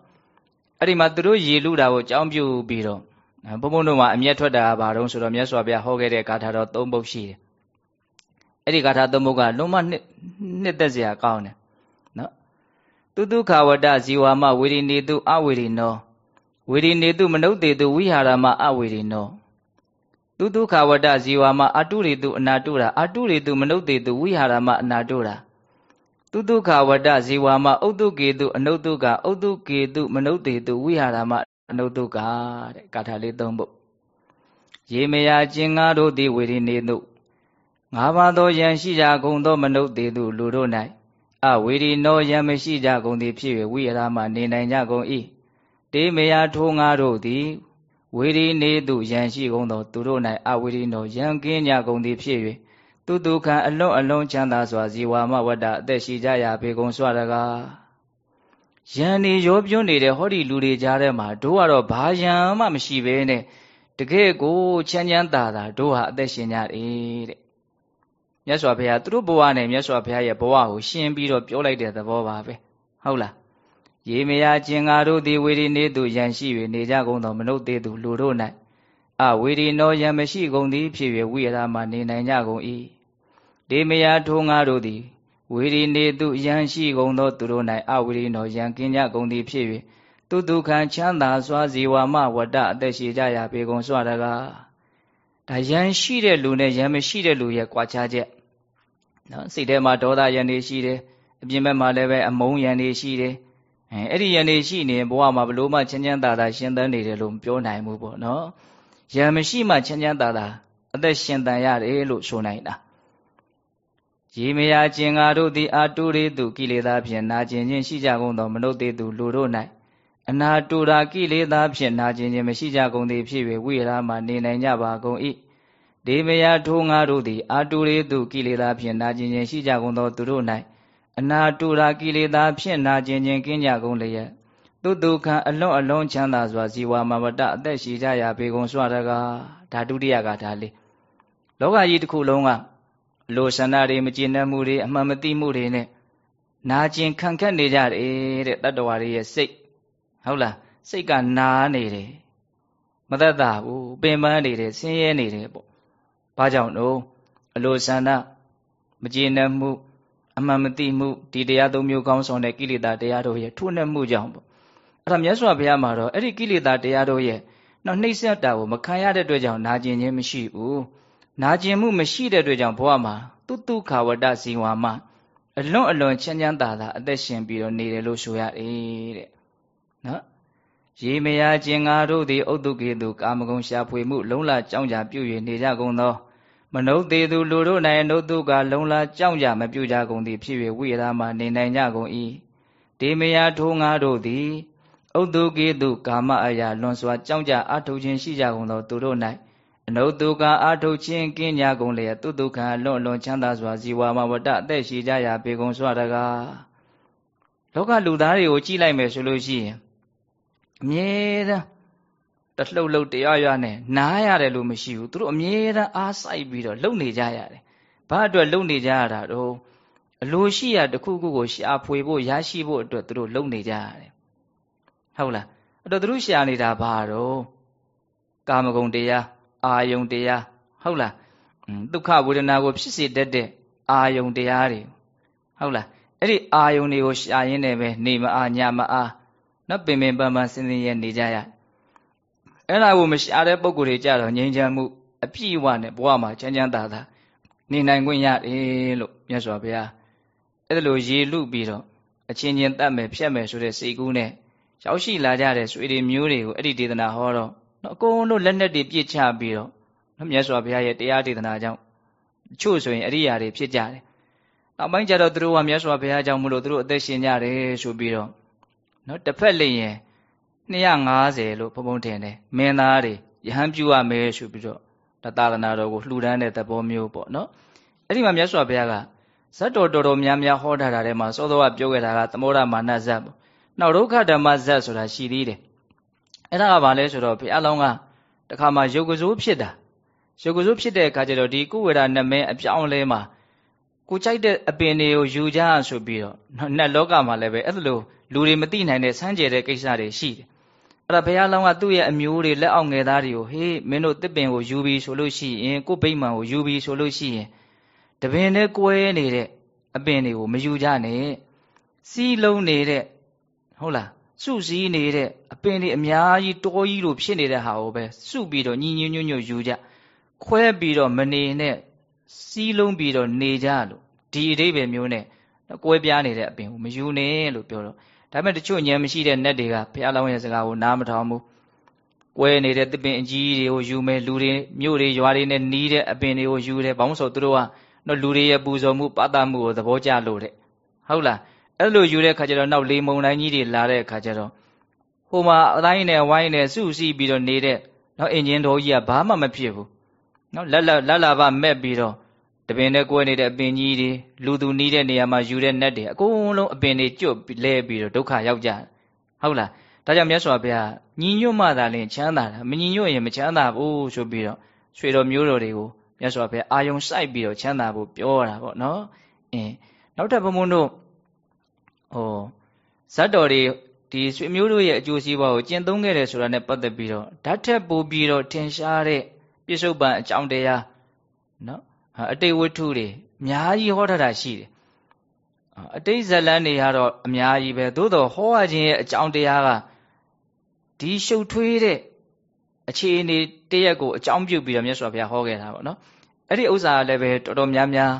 အဲ့ဒီမှာသူတို့ရေလူတာကိုကြောင်းပြုပြီးတော့ဘုံဘုံတို့မှာအမျက်ထွက်တာကဘာတုံးဆိုတော့မြတ်စွာဘုရားဟောခဲ့တဲ့ဂါထာတော်၃ပုဒ်ရှိတယ်အဲ့ဒီဂါထာ၃ပုဒ်ကလုံးမနှစ်နှစ်သက်စရာကောင်းတယ်နော်တုတုခဝတ္တဇီဝမဝေရိနေတုအဝေရိနော ဝေရိနေတုမနုဿေတုဝိဟာရမအဝေရိနောတုတုခဝတ္တဇီဝမအတုရိတုအနာတုရာအတုရိတုမနုဿေတုဝိဟာရမအနာတုရာတုတုခဝတ္တဇေဝမဥတုကေတုအနုတုကဥတုကေတုမနုတေတုဝိဟာရမအနုတုကတဲ့ကာထာလေးသုံးပုဒ်ရေမယာကျင်ငါတို့သည်ဝေရိနေတုငါးပါးသောယံရှိကြကုန်သောမနုဿေသူလူတို့၌အဝေရီနောယံမရှိကြကုန်သည်ဖြစ်၍ဝိရမနေနိုင်ကြကုန်၏ တေမယထိုးငါတို့သည်ဝေရီနေသူယံရှိကုန်သောသူတို့၌အဝေရီနောယံကင်းကြကုန်သည်ဖြစ်၍သူတုခံအလွန်အလုံးချမ်းသာစွာဇီဝမဝတ္တအသက်ရှိကြရာဘေကုံစွာတကားယံနေရောပြွန်းနေတဲ့ဟောဒီလူတွေကြားထဲမှာတို့ကတော့ဘာယံမှမရှိဘဲနဲ့တကယ်ကိုချမ်းချမ်းသာသာတို့ဟာအသက်ရှင်ကြတယ်တဲ့မြတ်စွာဘုရားသူတို့ဘဝနဲ့မြတ်စွာဘုရားရဲ့ဘဝကိုရှင်းပြီးတော့ပြောလိုက်တဲ့သဘောပါပဲဟုတ်လား ရေမယာကျင်ငါတို့သည်ဝေဒီနေသူယံရှိ၍နေကြကုန်သောမနုဿေသူလူတို့၌အဝေဒီနောယံမရှိကုန်သည်ဖြစ်၍ဝိရမနေနိုင်ကြကုန်၏ဒေမယာထိုငါတို့သည်ဝေဒီနေသူယံရှိကုန်သောသူတို့၌အဝေဒီနောယံကင်းကြကုန်သည်ဖြစ်၍သူဒုက္ခံချမ်းသာစွာဇီဝမဝတ္တအသက်ရှိကြရာပေကုန်စွာတကားဒါယံရှိတဲ့လူနဲ့ယံမရှိတဲ့လူရဲ့ကြွားချချက်နော်စိတ်ထဲမှာဒေါသယံနေရှိတယ်အပြင်ဘက်မှာလည်းပဲအမုန်းယံနေရှိတယ် အဲအဲ့ဒီယံနေရှိနေဘဝမှာဘလို့မှချမ်းချမ်းသာသာရှင်သန်နေတယ်လို့မပြောနိုင်ဘူးပေါ့နော်ယံမရှိမှချမ်းချမ်းသာသာအသက်ရှင်သန်ရတယ်လို့ဆိုနိုင်တာရေမယာကျင်ငါတို့သည်အာတုရေတုကိလေသာဖြင့်နာကျင်ခြင်းရှိကြကုန်သောမနုဿေတုလူတို့၌အနာတူရာကိလေသာဖြင့်နာကျင်ခြင်းမရှိကြကုန်သည်ဖြစ်၍ဝိရာမှနေနိုင်ကြပါကုန်၏ဒေမယထိုးငါတို့သည်အာတုရေတုကိလေသာဖြင့်နာကျင်ခြင်းရှိကြကုန်သောသူတို့၌ အနာတူရာကိလေသာဖြင့်နာကျင်ခြင်းကင်းကြကုန်လျက်သူဒုက္ခအလွန်အလုံးချမ်းသာစွာဇီဝမမတအသက်ရှိကြရာပေကုန်စွာတကားဒါဒုတိယကဒါလေးလောကကြီးတစ်ခုလုံးကလိုဆန္ဒတွေမကျေနပ်မှုတွေအမှန်မသိမှုတွေနဲ့နာကျင်ခံခက်နေကြတယ်တဲ့တတ္တဝါတွေရဲ့စိတ်ဟုတ်လားစိတ်ကနာနေတယ်မသက်သာဘူးပင်ပန်းနေတယ်ဆင်းရဲနေတယ်ပေါ့ဘာကြောင့်လို့အလိုဆန္ဒမကျေနပ်မှု အမှန်မသိမှုဒီတရားသုံးမျိုးကောင်းဆောင်တဲ့ကိလေသာတရားတို့ရဲ့ထုနှက်မှုကြောင့်ပေါ့အဲ့ဒါမြတ်စွာဘုရားမှာတော့အဲ့ဒီကိလေသာတရားတို့ရဲ့နောက်နှိမ့်ဆက်တာကိုမခံရတဲ့အတွက်ကြောင့်နာကျင်ခြင်းမရှိဘူးနာကျင်မှုမရှိတဲ့အတွက်ကြောင့်ဘဝမှာတုတုခဝတ္တဇီဝမှာအလွန်အလွန်ချမ်းချမ်းသာသာအသက်ရှင်ပြီးတော့နေတယ်လို့ဆိုရတယ်တဲ့နော်ရေမယာကျင်ငါတို့သည်ဥဒ္ဒကေတုကာမဂုဏ်ရှာဖွေမှု လုံလကြောင်းကြပြု၍နေကြကုန်သော မနုဿေသူလူတို့၌အနုတုကလုံလာကြောင်းကြမပြုကြကုန်သည်ဖြစ်၍ဝိရမနေနိုင်ကြကုန်၏ဒေမယာထိုးငါတို့သည်ဥဒ္ဒကေတုကာမအရာလွန်စွာကြောင်းကြအထုတ်ခြင်းရှိကြကုန်သောသူတို့၌အနုတုကအာထုတ်ခြင်းကင်းကြကုန်လျက်သူဒုက္ခလွန်လွန်ချမ်းသာစွာဇီဝမဝတ္တအသက်ရှိကြရာပေကုန်စွာတကားလောကလူသားတွေကိုကြည့်လိုက်မယ်ဆိုလို့ရှိရင်အမြဲတမ်း တလှုပ်လှုပ်တရားရနဲ့နားရတယ်လို့မရှိဘူးသူတို့အမြဲတမ်းအားစိုက်ပြီးတော့လှုပ်နေကြရတယ်ဘာအတွက်လှုပ်နေကြရတာတော့အလိုရှိရတခုခုကိုရှာဖွေဖို့ရရှိဖို့အတွက်သူတို့လှုပ်နေကြရတယ်ဟုတ်လားအဲ့တော့သူတို့ရှာနေတာဘာတော့ကာမဂုဏ်တရားအာယုံတရားဟုတ်လားဒုက္ခဝေဒနာကိုဖြစ်စေတတ်တဲ့အာယုံတရားတွေဟုတ်လားအဲ့ဒီအာယုံတွေကိုရှာရင်းနဲ့ပဲနေမအားညမအားနော်ပင်ပင်ပန်းပန်းစင်စင်ရဲနေကြရ အဲ့ဒါကိုမရှာတဲ့ပုံကိုယ်တွေကြတော့ငြိမ်းချမ်းမှုအပြည့်အဝနဲ့ဘဝမှာချမ်းချမ်းသာသာနေနိုင်ခွင့်ရတယ်လို့မြတ်စွာဘုရားအဲ့ဒါလိုရေလူပြီးတော့အချင်းချင်းတတ်မယ်ဖြတ်မယ်ဆိုတဲ့စိတ်ကူးနဲ့ရောက်ရှိလာကြတဲ့ဆွေတွေမျိုးတွေကိုအဲ့ဒီဒေသနာဟောတော့နော်အကုန်လုံးလက်နဲ့တွေပြစ်ချပြီးတော့နော်မြတ်စွာဘုရားရဲ့တရားဒေသနာကြောင့်ချို့ဆိုရင်အရိယာတွေဖြစ်ကြတယ်နောက်ပိုင်းကျတော့သူတို့ကမြတ်စွာဘုရားကြောင့်မလို့သူတို့အသက်ရှင်ကြတယ်ဆိုပြီးတော့နော်တစ်ဖက်လိရင် 250လို့ဘုံဘုံထင်တယ်မင်းသားတွေယဟန်ပြုရမယ်ဆိုပြီးတော့တသာသနာတော်ကိုလှူဒန်းတဲ့သဘောမျိုးပေါ့နော်အဲ့ဒီမှာမြတ်စွာဘုရားကဇတ်တော်တော်တော်များများဟောထားတာထဲမှာစောစောကပြောခဲ့တာကသမောဒမာနဇတ်ပေါ့နောက်ဒုက္ခဓမ္မဇတ်ဆိုတာရှိသေးတယ်အဲ့ဒါကဘာလဲဆိုတော့ဘုရားလောင်းကတခါမှယုတ်ကစိုးဖြစ်တာယုတ်ကစိုးဖြစ်တဲ့အခါကျတော့ဒီကုဝေဒနမင်းအပြောင်းလဲမှာကိုကြိုက်တဲ့အပင်တွေကိုယူကြဆိုပြီးတော့နတ်လောကမှာလည်းပဲအဲ့လိုလူတွေမသိနိုင်တဲ့စမ်းကြဲတဲ့ကိစ္စတွေရှိတယ် အဲ့ဒါဘုရားလောင်းကသူ့ရဲ့အမျိုးတွေလက်အောက်ငယ်သားတွေကိုဟေးမင်းတို့တစ်ပင်ကိုယူပြီးဆိုလို့ရှိရင်ကိုဗိမာန်ကိုယူပြီးဆိုလို့ရှိရင်တပင်နဲ့ကွဲနေတဲ့အပင်တွေကိုမယူကြနဲ့စီးလုံးနေတဲ့ဟုတ်လားစုစည်းနေတဲ့အပင်တွေအများကြီးတောကြီးလိုဖြစ်နေတဲ့ဟာကိုပဲစုပြီးတော့ညီညွတ်ညွတ်ညွတ်ယူကြခွဲပြီးတော့မနေနဲ့စီးလုံးပြီးတော့နေကြလို့ဒီအဓိပ္ပာယ်မျိုးနဲ့ကွဲပြားနေတဲ့အပင်ကိုမယူနဲ့လို့ပြောတော့ ဒါပေမဲ့တချို့ဉာဏ်မရှိတဲ့နတ်တွေကဘုရားလောင်းရဲ့စကားကိုနားမထောင်ဘူးကွဲနေတဲ့တပင်အကြီးတွေကိုယူမယ်လူတွေမြို့တွေရွာတွေနဲ့နီးတဲ့အပင်တွေကိုယူတယ်ဘာလို့ဆိုသူတို့ကတော့လူတွေရဲ့ပူဇော်မှုပသမှုကိုသဘောကျလို့တဲ့ဟုတ်လားအဲ့လိုယူတဲ့ခါကျတော့နောက်လေမုံတိုင်းကြီးတွေလာတဲ့ခါကျတော့ဟိုမှာအတိုင်းနဲ့ဝိုင်းနဲ့စုစည်းပြီးတော့နေတဲ့နောက်အင်ဂျင်တော်ကြီးကဘာမှမဖြစ်ဘူးနော်လက်လက်လက်လာပါမက်ပြီးတော့ တပင်နဲ့ကွဲနေတဲ့အပင်ကြီးတွေလူသူနီးတဲ့နေရာမှာယူတဲ့နက်တွေအကုန်လုံးအပင်တွေကျွတ်လဲပြီးတော့ဒုက္ခရောက်ကြဟုတ်လားဒါကြောင့်မြတ်စွာဘုရားညီညွတ်မှသာလင်ချမ်းသာတာမညီညွတ်ရင်မချမ်းသာဘူးဆိုပြီးတော့ရွှေတော်မျိုးတော်တွေကိုမြတ်စွာဘုရားအာယုံစိုက်ပြီးတော့ချမ်းသာဖို့ပြောတာပေါ့နော်အင်းနောက်ထပ်ဘုံဘုံတို့ဟိုဇတ်တော်တွေဒီရွှေမျိုးတို့ရဲ့အကျိုးစီးပွားကိုကျင့်သုံးခဲ့တယ်ဆိုတာနဲ့ပတ်သက်ပြီးတော့ဓာတ်ထက်ပိုပြီးတော့ထင်ရှားတဲ့ပြစ္ဆုတ်ပံအကြောင်းတရားနော် အတိတ်ဝတ္ထုတွေအများကြီးဟောထားတာရှိတယ်အတိတ်ဇလန်းတွေကတော့အများကြီးပဲသို့တော့ဟောရခြင်းရဲ့အကြောင်းတရားကဒီရှုပ်ထွေးတဲ့အခြေအနေတရက်ကိုအကြောင်းပြုပြီးတော့မြတ်စွာဘုရားဟောခဲ့တာပေါ့နော်အဲ့ဒီဥစ္စာလည်းပဲတော်တော်များများ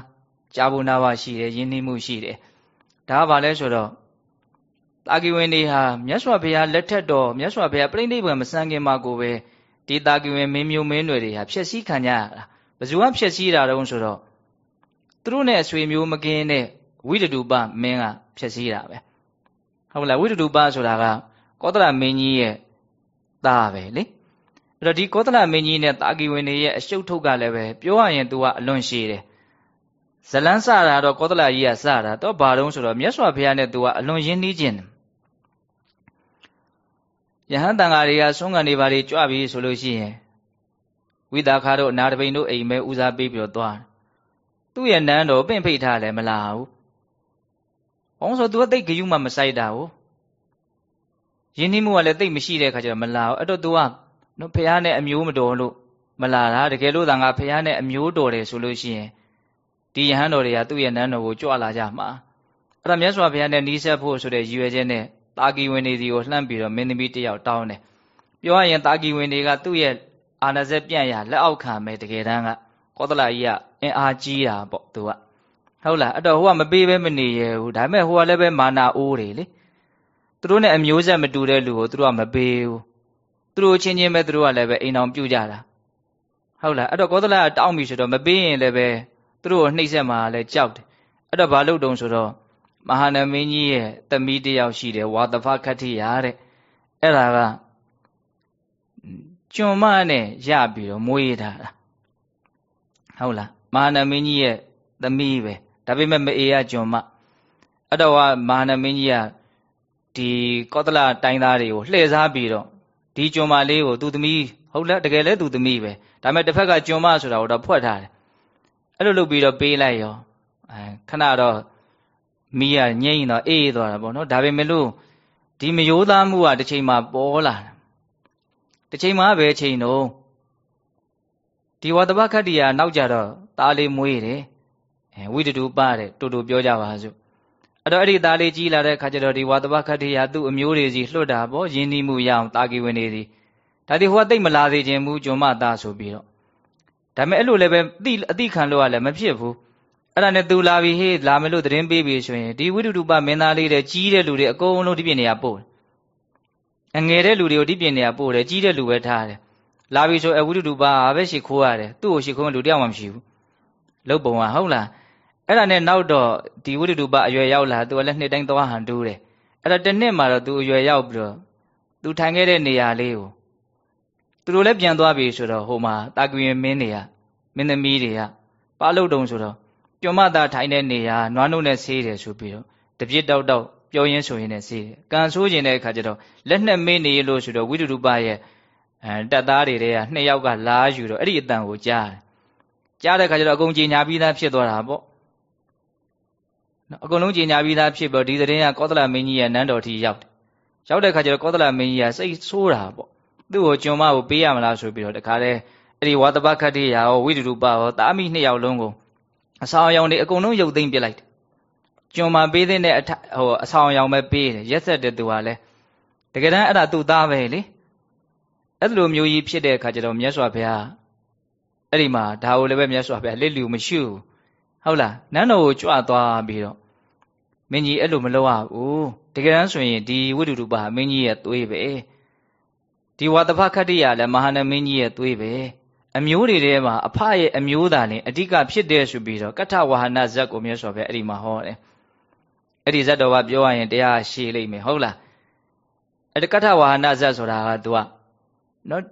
ကြားဖို့နာပါရှိတယ်ယဉ်နှီးမှုရှိတယ်ဒါကဘာလဲဆိုတော့တာဂီဝင်တွေဟာမြတ်စွာဘုရားလက်ထက်တော်မြတ်စွာဘုရားပြိဋိဘံမစံခင်မှာကိုပဲဒီတာဂီဝင်မင်းမျိုးမင်းတွေတွေဟာဖြည့်ဆည်းခံကြရတာ ဘယ်သူကဖြည့်ဆည်းတာတုံးဆိုတော့သူတို့နဲ့အဆွေမျိုးမကင်းတဲ့ဝိတတုပမင်းကဖြည့်ဆည်းတာပဲဟုတ်လားဝိတတုပဆိုတာကကောသလမင်းကြီးရဲ့သားပဲလေအဲ့တော့ဒီကောသလမင်းကြီးနဲ့တာဂီဝင်တွေရဲ့အရှုပ်ထုတ်ကလည်းပဲပြောရရင် तू ကအလွန်ရှည်တယ်ဇလန်းစတာတော့ကောသလကြီးကစတာတော့ဘာတုံးဆိုတော့မြတ်စွာဘုရားနဲ့ तू ကအလွန်ရင်းနှီးခြင်းယဟန်တန်ဃာတွေကဆုံးခံနေပါလေကြွပြီဆိုလို့ရှိရင် ဝိသခါတို့အနာတပိန်တို့အိမ်မဲဦးစားပေးပြီးတော့သွားသူ့ရဲ့နန်းတော်ပင့်ဖိတ်ထားလည်းမလာဘူး။ဘာလို့ဆို तू ကတိတ်ဂယုမှမဆိုင်တာဟုတ်။ယဉ်နှီးမှုကလည်းတိတ်မရှိတဲ့ခါကျတော့မလာဘူး။အဲ့တော့ तू ကနော်ဖះနဲ့အမျိုးမတော်လို့မလာတာတကယ်လို့သာငါဖះနဲ့အမျိုးတော်တယ်ဆိုလို့ရှိရင်ဒီယဟန်တော်တွေကသူ့ရဲ့နန်းတော်ကိုကြွလာကြမှာ။အဲ့ဒါမြတ်စွာဘုရားနဲ့နီးစပ်ဖို့ဆိုတဲ့ရည်ရွယ်ချက်နဲ့တာဂီဝင်တွေစီကိုလှမ်းပြီးတော့မင်းသမီးတယောက်တောင်းတယ်။ပြောရရင်တာဂီဝင်တွေကသူ့ရဲ့ အာနာဇက်ပြန့်ရလက်အောက်ခံမဲ့တကယ်တမ်းကကောသလကြီးကအင်အားကြီးတာပေါ့သူကဟုတ်လားအဲ့တော့ဟိုကမပေးဘဲမနေရဘူးဒါပေမဲ့ဟိုကလည်းပဲမာနာအိုးတယ်လေသူတို့နဲ့အမျိုးဆက်မတူတဲ့လူကိုသူတို့ကမပေးဘူးသူတို့ချင်းချင်းပဲသူတို့ကလည်းပဲအိမ်အောင်ပြုတ်ကြတာဟုတ်လားအဲ့တော့ကောသလကတောင်းပြီဆိုတော့မပေးရင်လည်းပဲသူတို့ကိုနှိမ့်ဆက်မှာလည်းကြောက်တယ်အဲ့တော့ဘာလုပ်တုံဆိုတော့မဟာနမင်းကြီးရဲ့သမီးတယောက်ရှိတယ်ဝါသဖခတ္ထိယာတဲ့အဲ့ဒါက ကျွန်မနဲ့ရပြီးတော့မွေးထားတာဟုတ်လားမဟာနမင်းကြီးရဲ့သမီးပဲဒါပေမဲ့မအေရကျွန်မအဲ့တော့မဟာနမင်းကြီးကဒီကောသလတိုင်းသားတွေကိုလှည့်စားပြီးတော့ဒီကျွန်မလေးကိုသူ့သမီးဟုတ်လားတကယ်လဲသူ့သမီးပဲဒါပေမဲ့တစ်ဖက်ကကျွန်မဆိုတာကိုတော့ဖွက်ထားတယ်အဲ့လိုလုပ်ပြီးတော့ပေးလိုက်ရောအဲခဏတော့မိရငြိမ့်တော့အေးသွားတာပေါ့နော်ဒါပေမဲ့လို့ဒီမယိုးသားမှုကတစ်ချိန်မှာပေါ်လာတာ တစ်ချိန်မှာပဲချိန်တော့ဒီဝတ္တပခတ္တိယာနောက်ကြတော့သားလေးမွေးတယ်အဲဝိတတုပတဲ့တူတူပြောကြပါစို့အဲ့တော့အဲ့ဒီသားလေးကြီးလာတဲ့ခါကျတော့ဒီဝတ္တပခတ္တိယာသူ့အမျိုးတွေစီလွတ်တာပေါ့ယဉ်နီးမှုရအောင်တာကီဝင်နေသည်ဒါဒီဟိုကတိတ်မလာစေခြင်းမူကျွန်မသားဆိုပြီးတော့ဒါပေမဲ့အဲ့လိုလည်းပဲအတိအတိခံလို့ရလည်းမဖြစ်ဘူးအဲ့ဒါနဲ့သူလာပြီဟေးလာမလို့သတင်းပေးပြီဆိုရင်ဒီဝိတုတုပမင်းသားလေးတဲ့ကြီးတဲ့လူတွေအကုန်လုံးဒီပြင်နေရာပို့ အငယ်တဲ့လူတွေကိုဒီပြင်နေရာပို့တယ်ကြီးတဲ့လူပဲထားတယ်လာပြီဆိုအဝိတုတုပဟာပဲရှိခိုးရတယ်သူ့ကိုရှိခိုးလူတယောက်မှမရှိဘူးလုတ်ပုံကဟုတ်လားအဲ့ဒါနဲ့နောက်တော့ဒီဝိတုတုပအရွယ်ရောက်လာသူကလည်းနှစ်တိုင်းသွားဟန်တူးတယ်အဲ့တော့တစ်နှစ်မှာတော့သူအရွယ်ရောက်ပြီးတော့သူထိုင်ခဲ့တဲ့နေရာလေးကိုသူတို့လည်းပြန်သွားပြီဆိုတော့ဟိုမှာတာကွေမင်းတွေကမင်းသမီးတွေကပါလုတ်တုံဆိုတော့ကျွမ်းမသားထိုင်တဲ့နေရာနွားနှုတ်နဲ့ဆေးတယ်ဆိုပြီးတော့တပြစ်တောက်တောက် ပြောရင်းဆိုရင်းနဲ့ဆေးတယ်ကံဆိုးကျင်တဲ့အခါကျတော့လက်နဲ့မေးနေလို့ဆိုတော့ဝိတုရူပရဲ့အဲတက်သားတွေတဲ့ကနှစ်ယောက်ကလာယူတော့အဲ့ဒီအတန်ကိုကြားတယ်ကြားတဲ့အခါကျတော့အကုန်ကြီးညာပြီးသားဖြစ်သွားတာပေါ့နော်အကုန်လုံးကြီးညာပြီးသားဖြစ်ပြီးဒီသတင်းကကောသလမင်းကြီးရဲ့နန်းတော်ထိရောက်တယ်ရောက်တဲ့အခါကျတော့ကောသလမင်းကြီးကစိတ်ဆိုးတာပေါ့သူ့ကိုကျွန်မကိုပေးရမလားဆိုပြီးတော့တခါတည်းအဲ့ဒီဝါတပခတ္တိယာရောဝိတုရူပရောတာမိနှစ်ယောက်လုံးကိုအဆောင်အယောင်တွေအကုန်လုံးရုပ်သိမ်းပြလိုက်တယ် ကျွန်မပေးတဲ့အထဟိုအဆောင်အယောင်ပဲပေးတယ်ရက်ဆက်တဲ့သူကလည်းတကယ်တမ်းအဲ့ဒါသူ့သားပဲလေအဲ့လိုမျိုးကြီးဖြစ်တဲ့အခါကျတော့မြတ်စွာဘုရားအဲ့ဒီမှာဒါကိုလည်းပဲမြတ်စွာဘုရားလက်လူမရှိဘူးဟုတ်လားနန်းတော်ကိုကြွသွားပြီးတော့မင်းကြီးအဲ့လိုမလုပ်ရဘူးတကယ်တမ်းဆိုရင်ဒီဝိတုဒုပဟာမင်းကြီးရဲ့သွေးပဲဒီဝါတဖခတ္တိယလည်းမဟာနမင်းကြီးရဲ့သွေးပဲအမျိုးတွေထဲမှာအဖရဲ့အမျိုးသားလည်းအဓိကဖြစ်တဲ့ဆိုပြီးတော့ကထဝဟနာဇက်ကိုမြတ်စွာဘုရားအဲ့ဒီမှာဟောတယ် အဲ့ဒီဇက်တော်ကပြောရရင်တရားရှည်လိမ့်မယ်ဟုတ်လားအဲ့ဒီကထဝဟနာဇက်ဆိုတာက तू ကနော်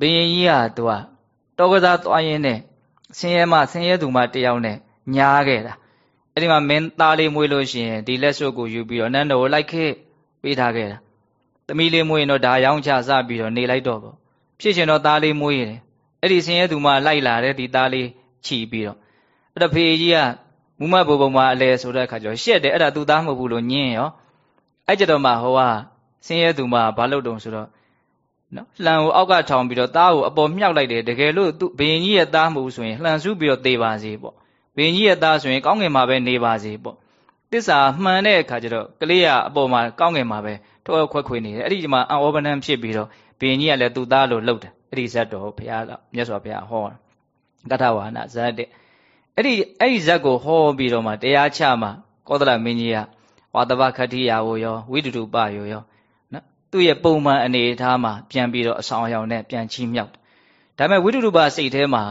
ဘယင်ကြီးက तू ကတောကစားသွားရင်းနဲ့ဆင်းရဲမှဆင်းရဲသူမှတယောက်နဲ့ညားခဲ့တာအဲ့ဒီမှာမင်းသားလေးမွေးလို့ရှိရင်ဒီလက်စွပ်ကိုယူပြီးတော့နန်းတော်ကိုလိုက်ခဲ့ပေးထားခဲ့တာသမီးလေးမွေးရင်တော့ဒါရောင်းချစပြီးတော့နေလိုက်တော့ပေါ့ဖြစ်ချင်တော့သားလေးမွေးရတယ်အဲ့ဒီဆင်းရဲသူမှလိုက်လာတယ်ဒီသားလေးခြီးပြီးတော့အဲ့တော့ဖေကြီးက မူမဘုံဘုံမှာအလဲဆိုတဲ့အခါကျတော့ရှက်တယ်အဲ့ဒါသူသားမဟုတ်ဘူးလို့ညင်းရောအဲ့ကြတော့မှဟိုကဆင်းရဲသူမှဘာလုပ်တုံဆိုတော့နော်လှန်ကိုအောက်ကထောင်ပြီးတော့သားကိုအပေါ်မြှောက်လိုက်တယ်တကယ်လို့သူဘယင်ကြီးရဲ့သားမဟုတ်ဆိုရင်လှန်စုပြီးတော့သေပါစေပေါ့ဘယင်ကြီးရဲ့သားဆိုရင်ကောင်းငင်မှာပဲနေပါစေပေါ့တစ္ဆာမှန်တဲ့အခါကျတော့ကလေးကအပေါ်မှာကောင်းငင်မှာပဲထောခွက်ခွေနေတယ်အဲ့ဒီမှာအံဩပနံဖြစ်ပြီးတော့ဘယင်ကြီးကလည်းသူ့သားလို့လှုပ်တယ်အဲ့ဒီဇတ်တော်ဘုရားမြတ်စွာဘုရားဟောကထဝါနာဇတ်တဲ့ အဲ့ဒီအဲ့ဒီဇတ်ကိုဟောပြီးတော့မှတရားချမှကောသလမင်းကြီးကဝါတပခတ္တိယာကိုရောဝိတုတုပယောရောနော်သူ့ရဲ့ပုံမှန်အနေအထားမှာပြန်ပြီးတော့အဆောင်အယောင်နဲ့ပြန်ချီးမြှောက်တယ်ဒါပေမဲ့ဝိတုတုပစိတ်ထဲမှာ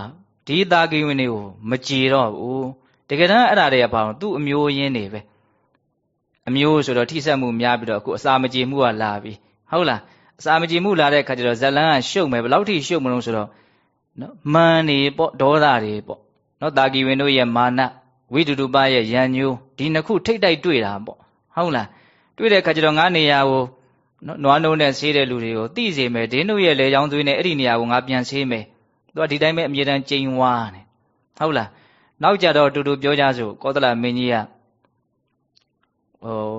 ဒီသာကိဝင်တွေကိုမကြည်တော့ဘူးတကယ်တမ်းအဲ့ဒါတွေကဘာလို့သူ့အမျိုးရင်းတွေပဲအမျိုးဆိုတော့ထိဆက်မှုများပြီးတော့အခုအစာမကြေမှုကလာပြီဟုတ်လားအစာမကြေမှုလာတဲ့အခါကျတော့ဇလန်းကရှုပ်မယ်ဘယ်လောက်ထိရှုပ်မလို့ဆိုတော့နော်မန်နေပေါ့ဒေါသတွေပေါ့ နော်တာကီဝင်တို့ရဲ့မာနဝိတုတုပရဲ့ရံညိုးဒီနှစ်ခုထိတ်တိုက်တွေ့တာပေါ့ဟုတ်လားတွေ့တဲ့အခါကျတော့ငါနေရာကိုနော်နွားနှုံးနဲ့ဆေးတဲ့လူတွေကိုသိစေမယ်ဒင်းတို့ရဲ့လေချောင်းသွေးနဲ့အဲ့ဒီနေရာကိုငါပြန်ဆေးမယ်သူကဒီတိုင်းပဲအမြဲတမ်းကြိမ်ဝါနေဟုတ်လားနောက်ကြတော့တူတူပြောကြစို့ကောသလမင်းကြီးကဟို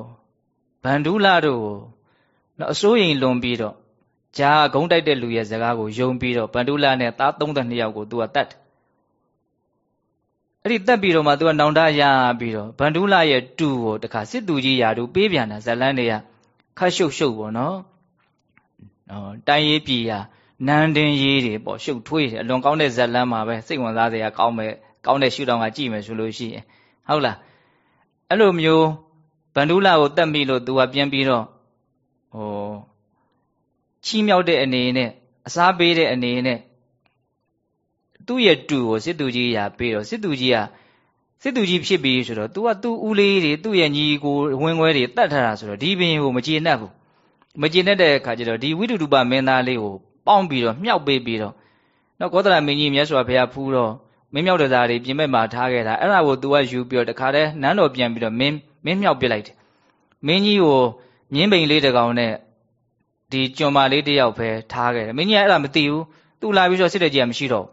ဗန္ဓုလတို့ကိုနော်အစိုးရင်လွန်ပြီးတော့ဂျာဂုံးတိုက်တဲ့လူရဲ့ဇကားကိုယုံပြီးတော့ဗန္ဓုလနဲ့သား32ယောက်ကိုသူကတတ်တယ် အဲ့ဒီတက်ပြီးတော့မှသူကနောင်တရပြီးတော့ဗန္ဓုလရဲ့တူကိုတခါစစ်သူကြီးယာတို့ပေးပြန်တာဇလန်းတွေကခတ်ရှုပ်ရှုပ်ပေါ့နော်နော်တိုင်းရေးပြည်ရာနန်းတင်ရေးတွေပေါ့ရှုပ်ထွေးတယ်အလွန်ကောင်းတဲ့ဇက်လန်းမှာပဲစိတ်ဝင်စားစရာကောင်းမယ်ကောင်းတဲ့ရှုထောင့်ကကြည့်မယ်ဆိုလို့ရှိရင်ဟုတ်လားအဲ့လိုမျိုးဗန္ဓုလကိုတတ်မိလို့သူကပြန်ပြီးတော့ဟိုချီးမြှောက်တဲ့အနေနဲ့အစားပေးတဲ့အနေနဲ့ သူ့ရဲ့တူကိုစစ်သူကြီးရာပေးတော့စစ်သူကြီးကစစ်သူကြီးဖြစ်ပြီးဆိုတော့ तू ကသူ့ဦးလေးတွေသူ့ရဲ့ညီကိုဝင်ခွဲတွေတတ်ထားတာဆိုတော့ဒီဘင်ကိုမကျေနပ်ဘူးမကျေနပ်တဲ့အခါကျတော့ဒီဝိတုဒုပမင်းသားလေးကိုပေါင်းပြီးတော့မြှောက်ပေးပြီးတော့နော်ကောသလမင်းကြီးမြတ်စွာဘုရားဖူးတော့မင်းမြောက်တစားတွေပြင်မဲ့မှာထားခဲ့တာအဲ့ဒါကို तू ကယူပြီးတော့တခါတည်းနန်းတော်ပြန်ပြီးတော့မင်းမင်းမြောက်ပစ်လိုက်တယ်မင်းကြီးကိုမြင်းပိန်လေးတကောင်နဲ့ဒီကျွန်မလေးတယောက်ပဲထားခဲ့တယ်မင်းကြီးကအဲ့ဒါမသိဘူးသူလာပြီးတော့စစ်တဲ့ကြီးကမရှိတော့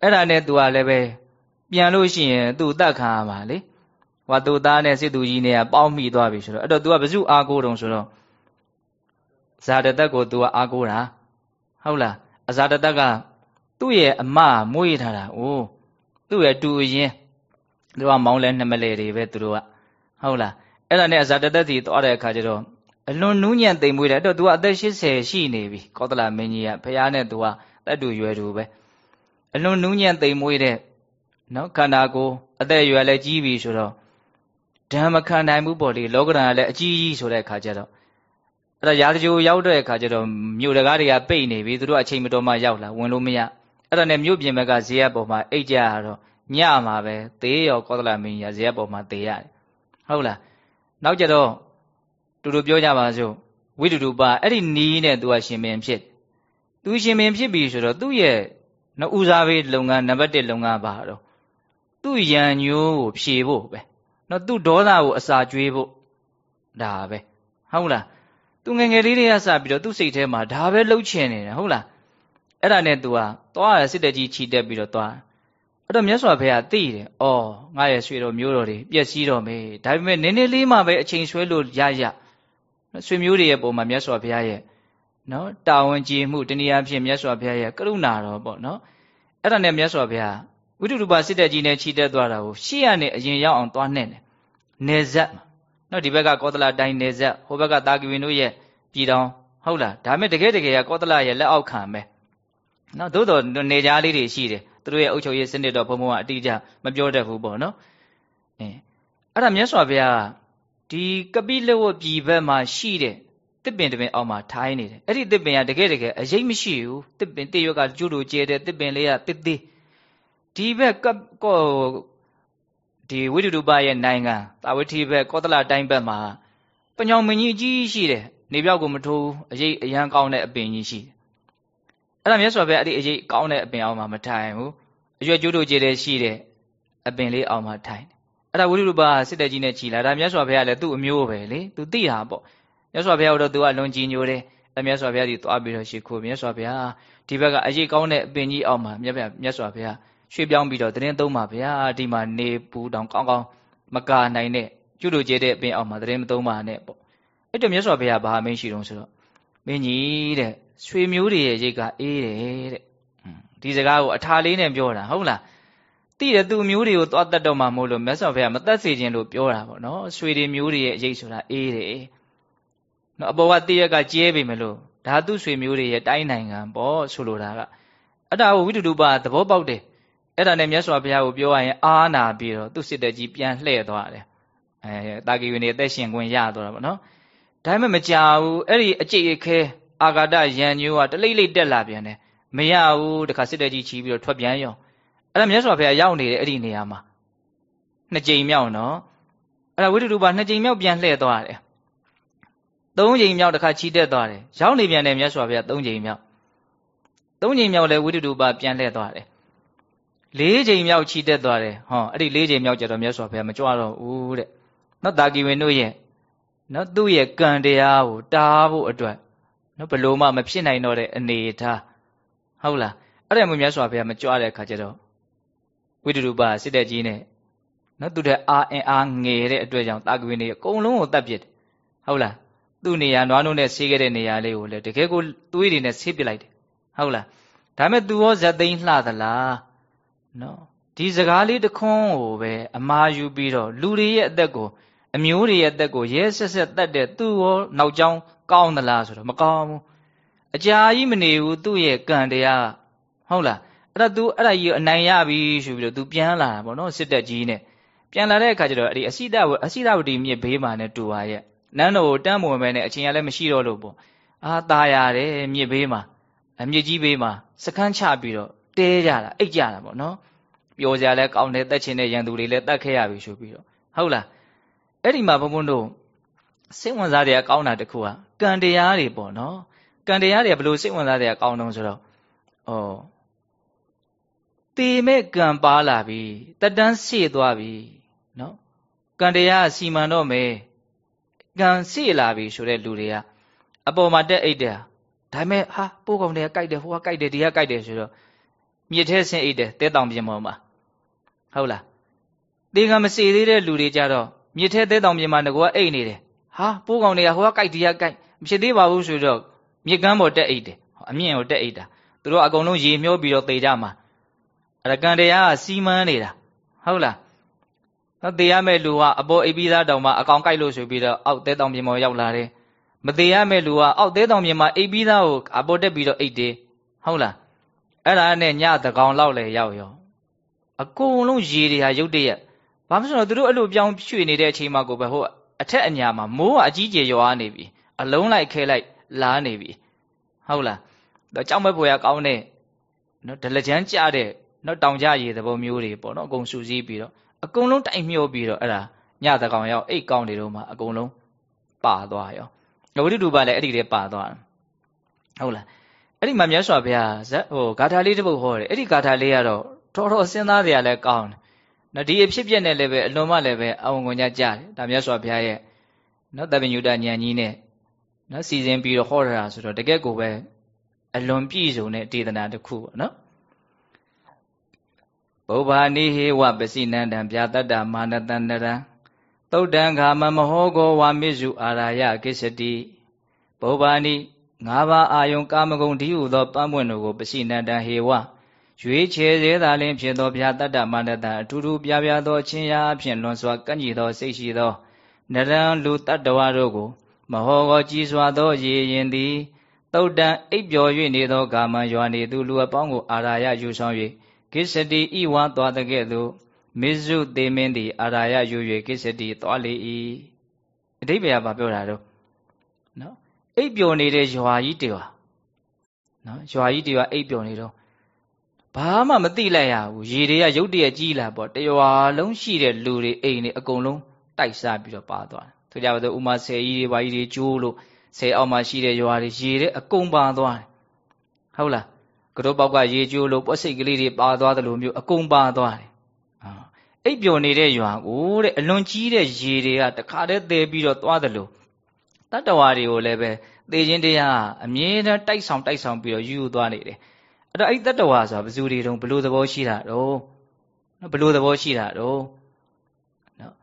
အဲ့ဒါနဲ့ तू ကလည်းပဲပြန်လို့ရှိရင် तू တတ်ခံရမှာလေဟိုသူသားနဲ့စစ်သူကြီးနဲ့ကပေါင်းမိသွားပြီဆိုတော့အဲ့တော့ तू ကဘယ်သူအားကိုးတုံဆိုတော့ဇာတသက်ကို तू ကအားကိုးတာဟုတ်လားအဇာတတက်ကသူ့ရဲ့အမမွေးထားတာအိုးသူ့ရဲ့တူအရင်သူကမောင်းလဲနှမလဲတွေပဲသူတို့ကဟုတ်လားအဲ့ဒါနဲ့အဇာတသက်တီသွားတဲ့အခါကျတော့အလွန်နူးညံ့သိမ်မွေးတယ်အဲ့တော့ तू ကအသက်80ရှိနေပြီကောသလမင်းကြီးကဖះနဲ့ तू ကတက်တူရွယ်တူပဲ အလွန်နူးညံ့သိမ်မွေးတဲ့နော်ခန္ဓာကိုယ်အသက်အရွယ်လည်းကြီးပြီဆိုတော့ဓမ္မခံနိုင်မှုပေါ့လေလောကဓာတ်လည်းအကြီးကြီးဆိုတဲ့အခါကျတော့အဲ့ဒါရာဇဂျိုရောက်တဲ့အခါကျတော့မြို့တကားတွေကပိတ်နေပြီသူတို့အချိန်မတော်မှရောက်လာဝင်လို့မရအဲ့ဒါနဲ့မြို့ပြင်ဘက်ကဇေယျပေါ်မှာအိတ်ကြရတော့ညမှာပဲသေရောကောသလမင်းကြီးဇေယျပေါ်မှာသေရတယ်ဟုတ်လားနောက်ကြတော့တူတူပြောကြပါစို့ဝိတုတုပအဲ့ဒီနီးနဲ့သူကရှင်မင်းဖြစ်သူရှင်မင်းဖြစ်ပြီဆိုတော့သူ့ရဲ့ နော်ဦးစားပေးလုပ်ငန်းနံပါတ်1လုပ်ငန်းပါတော့သူ့ရန်ညိုးကိုဖြေဖို့ပဲနော်သူ့ဒေါသကိုအစာကျွေးဖို့ဒါပဲဟုတ်လားသူငငယ်လေးတွေကစပြီးတော့သူ့စိတ်ထဲမှာဒါပဲလှုပ်ချင်နေတယ်ဟုတ်လားအဲ့ဒါနဲ့ तू ကသွားရစစ်တကြီးခြိတက်ပြီးတော့သွားအဲ့တော့မြတ်စွာဘုရားသိတယ်။အော်ငါရဲ့ဆွေတော်မျိုးတော်တွေပျက်စီးတော့မေ။ဒါပေမဲ့နည်းနည်းလေးမှပဲအချိန်ဆွဲလို့ရရဆွေမျိုးတွေရဲ့ပုံမှာမြတ်စွာဘုရားရဲ့နော်တာဝန်ကြီးမှုတနည်းအားဖြင့်မြတ်စွာဘုရားရဲ့ကရုဏာတော်ပေါ့နော်။ အဲ့ဒါနဲ့မြတ်စွာဘုရားဝိတုရူပစစ်တက်ကြီးနဲ့ခြိတက်သွားတာကိုရှေ့ရနဲ့အရင်ရောက်အောင်သွားနှင့်တယ်။နေဇက်မှာနော်ဒီဘက်ကကောသလတိုင်းနေဆက်ဟိုဘက်ကတာကဝင်းတို့ရဲ့ပြည်တော်ဟုတ်လားဒါမဲ့တကယ်တကယ်ကကောသလရဲ့လက်အောက်ခံပဲနော်သို့တော်နေကြားလေးတွေရှိတယ်သူတို့ရဲ့အုပ်ချုပ်ရေးစနစ်တော့ဘုံဘုံကအတိအကျမပြောတတ်ဘူးပေါ့နော်အဲအဲ့ဒါမြတ်စွာဘုရားဒီကပိလဝပြည်ဘက်မှာရှိတဲ့က တစ်ပင်တစ်ပင်အောက်မှာထိုင်းနေတယ်အဲ့ဒီတစ်ပင်ကတကယ်တကယ်အရေးမရှိဘူးတစ်ပင်တစ်ရွက်ကကျူတူကျဲတဲ့တစ်ပင်လေးကတစ်သေးဒီဘက်ကကောဒီဝိတုဒုပရဲ့နိုင်ငံတာဝတိဘက်ကောသလတိုင်းဘက်မှာပညောင်မင်းကြီးကြီးရှိတယ်နေပြောက်ကိုမထိုးအရေးအရန်ကောင်းတဲ့အပင်ကြီးရှိတယ်အဲ့ဒါမြတ်စွာဘုရားအဲ့ဒီအရေးကောင်းတဲ့အပင်အောက်မှာမထိုင်ဘူးအရွက်ကျူတူကျဲတဲ့ရှိတဲ့အပင်လေးအောက်မှာထိုင်အဲ့ဒါဝိတုဒုပစစ်တဲ့ကြီးနဲ့ခြီလာဒါမြတ်စွာဘုရားလည်းသူ့အမျိုးပဲလေသူသိတာပေါ့ မြတ်စွာဘုရားတို့သူကလွန်ကြည်ညိုတယ်အမြတ်စွာဘုရားဒီသွားပြီးတော့ရှ िख ိုးမြတ်စွာဘုရားဒီဘက်ကအရေးကောင်းတဲ့အပင်ကြီးအောက်မှာမြတ်ဗျာမြတ်စွာဘုရားရွှေ့ပြောင်းပြီးတော့တရင်သုံးပါဗျာဒီမှာနေပူတောင်ကောင်းကောင်းမကာနိုင်တဲ့ကျွလို့ကျဲတဲ့အပင်အောက်မှာတရင်မသုံးပါနဲ့ပေါ့အဲ့တော့မြတ်စွာဘုရားဘာမင်းရှိတုံးဆိုတော့မင်းကြီးတဲ့ရွှေမျိုးတွေရဲ့ရိတ်ကအေးတယ်တဲ့ဒီစကားကိုအထာလေးနဲ့ပြောတာဟုတ်လားတိတယ်သူမျိုးတွေကိုသွားတတ်တော့မှမို့လို့မြတ်စွာဘုရားမတတ်စေခြင်းလို့ပြောတာပေါ့နော်ရွှေတွေမျိုးတွေရဲ့ရိတ်ဆိုတာအေးတယ် နော်အပေါ်ကတည့်ရက်ကကျဲပြီမလို့ဒါသူ့ဆွေမျိုးတွေရဲ့တိုင်းနိုင်ငံပေါ့ဆိုလိုတာကအဲ့ဒါကိုဝိတုဒုပသဘောပေါက်တယ်အဲ့ဒါနဲ့မြတ်စွာဘုရားကိုပြောရရင်အာနာပြီးတော့သူ့စစ်တပ်ကြီးပြန်လှည့်သွားတယ်အဲတာဂီဝင်တွေအသက်ရှင်ခွင့်ရသွားတာပေါ့နော်ဒါပေမဲ့မကြဘူးအဲ့ဒီအကျိတ်အခဲအာဂါဒရန်ညိုးကတလိမ့်လိမ့်တက်လာပြန်တယ်မရဘူးတခါစစ်တပ်ကြီးချီးပြီးတော့ထွက်ပြန်ရောအဲ့ဒါမြတ်စွာဘုရားရောက်နေတဲ့အဲ့ဒီနေရာမှာနှစ်ကြိမ်မြောက်နော်အဲ့ဒါဝိတုဒုပနှစ်ကြိမ်မြောက်ပြန်လှည့်သွားတယ် သုံးကြိမ်မြောက်တစ်ခါချီတက်သွားတယ်ရောက်နေပြန်တယ်မြတ်စွာဘုရားသုံးကြိမ်မြောက်သုံးကြိမ်မြောက်လဲဝိတုဒုပပြန်လှည့်သွားတယ်လေးကြိမ်မြောက်ချီတက်သွားတယ်ဟောအဲ့ဒီလေးကြိမ်မြောက်ကျတော့မြတ်စွာဘုရားမကြွတော့ဘူးတဲ့နော်တာကီဝင်တို့ရဲ့နော်သူ့ရဲ့ကံတရားကိုတားဖို့အတွက်နော်ဘလို့မှမဖြစ်နိုင်တော့တဲ့အနေထားဟုတ်လားအဲ့ဒါမျိုးမြတ်စွာဘုရားမကြွတဲ့အခါကျတော့ဝိတုဒုပစစ်တဲ့ကြီးနဲ့နော်သူတဲ့အာအင်အားငယ်တဲ့အတွက်ကြောင့်တာကီဝင်တွေအကုန်လုံးကိုတတ်ပြစ်တယ်ဟုတ်လား သူ့နေရာနွားနှုတ်နဲ့ဆေးခဲ့တဲ့နေရာလေးကိုလည်းတကယ်ကိုသွေးတွေနဲ့ဆေးပစ်လိုက်တယ်ဟုတ်လားဒါမဲ့သူရောဇက်သိန်းလှသလားနော်ဒီစကားလေးတခွန်းကိုပဲအမာယူပြီးတော့လူတွေရဲ့အသက်ကိုအမျိုးတွေရဲ့အသက်ကိုရဲဆက်ဆက်တတ်တဲ့သူ့ရောနောက်ကျောင်းကောင်းသလားဆိုတော့မကောင်းဘူးအကြာကြီးမနေဘူးသူ့ရဲ့ကံတရားဟုတ်လားအဲ့ဒါ तू အဲ့ဒါကြီးအနိုင်ရပြီဆိုပြီးတော့ तू ပြန်လာတာပေါ့နော်စစ်တက်ကြီးနဲ့ပြန်လာတဲ့အခါကျတော့အဲ့ဒီအစိတဝအစိတဝတီမြစ်ဘေးမှာနဲ့တူပါရဲ့ နန်းတော်ကိုတန်းမဝင်ပဲနဲ့အချိန်ကလည်းမရှိတော့လို့ပေါ့အာตายရတယ်မြစ်ဘေးမှာအမြစ်ကြီးဘေးမှာစခန်းချပြီးတော့တဲကြတာအိတ်ကြတာပေါ့နော်ပျော်စရာလည်းကောင်းတယ်တက်ချင်တဲ့ရန်သူတွေလည်းတတ်ခဲ့ရပြီဆိုပြီးတော့ဟုတ်လားအဲ့ဒီမှာဘုံဘုံတို့စိတ်ဝင်စားတဲ့အကောင်းတာတစ်ခုကကံတရားတွေပေါ့နော်ကံတရားတွေဘယ်လိုစိတ်ဝင်စားတဲ့အကောင်းတုံးဆိုတော့ဩတေမဲ့ကံပါလာပြီတက်တန်းရှေ့သွားပြီနော်ကံတရားစီမံတော့မယ် ကံစေ့လာပြီဆိုတဲ့လူတွေကအပေါ်မှာတက်အိတ်တယ်ဒါပေမဲ့ဟာပိုးကောင်တွေကကြိုက်တယ်ဟိုကကြိုက်တယ်ဒီကကြိုက်တယ်ဆိုတော့မြစ်ထဲဆင်းအိတ်တယ်တဲတောင်ပြင်ပေါ်မှာဟုတ်လားတေကံမစေသေးတဲ့လူတွေကြတော့မြစ်ထဲတဲတောင်ပြင်မှာငကောအိတ်နေတယ်ဟာပိုးကောင်တွေကဟိုကကြိုက်ဒီကကြိုက်မဖြစ်သေးပါဘူးဆိုတော့မြစ်ကမ်းပေါ်တက်အိတ်တယ်အမြင့်ကိုတက်အိတ်တာသူတို့အကုန်လုံးရေမျောပြီးတော့သေကြမှာအရကန်တရားကစီမန်းနေတာဟုတ်လား နော်သေရမဲ့လူကအပေါ်အိပ်ပြီးသားတောင်မှအကောင်ကြိုက်လို့ဆိုပြီးတော့အောက်တဲတောင်ပြင်ပေါ်ရောက်လာတယ်မသေးရမဲ့လူကအောက်တဲတောင်ပြင်မှာအိပ်ပြီးသားကိုအပေါ်တက်ပြီးတော့အိပ်တယ်ဟုတ်လားအဲ့ဒါနဲ့ညတကောင်လောက်လေရောက်ရောအကုန်လုံးရေတွေဟာရုတ်တရက်ဘာမှမဆိုတော့သူတို့အဲ့လိုပြောင်းရွှေ့နေတဲ့အချိန်မှာကိုပဲဟိုအထက်အညာမှာမိုးကအကြီးကျယ်ရွာနေပြီအလုံးလိုက်ခဲလိုက်လာနေပြီဟုတ်လားတော့ကြောက်မဲ့ဘွယ်ကကောင်းတဲ့နော်ဒလကြမ်းကြတဲ့နော်တောင်ကြရေသဘောမျိုးတွေပေါ့နော်အကုန်စုစည်းပြီးတော့ အကုန်လုံးတိုင်မျောပြီးတော့အဲ့ဒါညတကောင်ရောက်အိတ်ကောင်းတွေတော့မှအကုန်လုံးပါသွားရောဝိတုတူပါလည်းအဲ့ဒီတည်းပါသွားဟုတ်လားအဲ့ဒီမှာမြတ်စွာဘုရားဇက်ဟိုဂါထာလေးတစ်ပုဒ်ဟောတယ်အဲ့ဒီဂါထာလေးကတော့တော်တော်စဉ်းစားစရာလည်းကောင်းတယ်နော်ဒီအဖြစ်ပြက်နဲ့လည်းပဲအလွန်မှလည်းပဲအဝန်ကုန်ကြကြတယ်ဒါမြတ်စွာဘုရားရဲ့နော်တပ္ပညုတဉာဏ်ကြီးနဲ့နော်စီစဉ်ပြီးတော့ဟောတာဆိုတော့တကယ့်ကိုပဲအလွန်ပြည့်စုံတဲ့ဒေသနာတစ်ခုပေါ့နော် ပုဗ္ဗာနိဟေဝပစိနန္တံဗျာတတ္တမာနတန္တရံသုတ်တံခာမမဟောကောဝါမိစုအာရာယကိစ္စတိပုဗ္ဗာနိငါးပါးအာယုံကာမဂုဏ်ဒီဟုသောပန်းပွင့်တို့ကိုပစိနန္တံဟေဝရွေးချယ်သေးသာလင်းဖြစ်သောဗျာတတ္တမာနတံအထူးထူးပြားပြားသောချင်းရာအဖြစ်လွန်စွာကန့်ကြည်သောစိတ်ရှိသောနရံလူတတ္တဝါတို့ကိုမဟောကောကြီးစွာသောရေရင်သည်တုတ်တံအိပ်ပျော်၍နေသောကာမရွာနေသူလူအပေါင်းကိုအာရာယယူဆောင်၍ ကိစ္စတိဤဝါသွားတဲ့ကဲ့သို့မေဇုသေမင်းသည်အာရာယယူ၍ကိစ္စတိသွားလေ၏အဓိပ္ပာယ်ကဘာပြောတာတော့နော်အိပ်ပျော်နေတဲ့ရွာကြီးတေွာနော်ရွာကြီးတေွာအိပ်ပျော်နေတော့ဘာမှမသိလိုက်ရဘူးရေတွေကရုတ်တရက်ကြီးလာပေါ့တရွာလုံးရှိတဲ့လူတွေအိမ်တွေအကုန်လုံးတိုက်စားပြီးတော့ပါသွားတယ်ဆိုကြပါစို့ဥမာဆယ်ကြီးတွေဘာကြီးတွေကျိုးလို့ဆယ်အောက်မှာရှိတဲ့ရွာတွေရေတွေအကုန်ပါသွားတယ်ဟုတ်လား ကတော့ပေါက်ကရေကျိုးလို့ပွက်စိတ်ကလေးတွေပါသွားတယ်လို့မျိုးအကုန်ပါသွားတယ်အိပ်ပျော်နေတဲ့ရွာကိုတဲ့အလွန်ကြီးတဲ့ရေတွေကတခါတည်းသဲပြီးတော့သွားတယ်လို့တတ္တဝါတွေကိုလည်းပဲသေခြင်းတရားအမြဲတမ်းတိုက်ဆောင်တိုက်ဆောင်ပြီးတော့ယူယူသွားနေတယ်အဲ့တော့အဲ့တတ္တဝါဆိုတာဘယ်သူတွေတုံးဘလို့သဘောရှိတာတော့ဘလို့သဘောရှိတာတော့နော်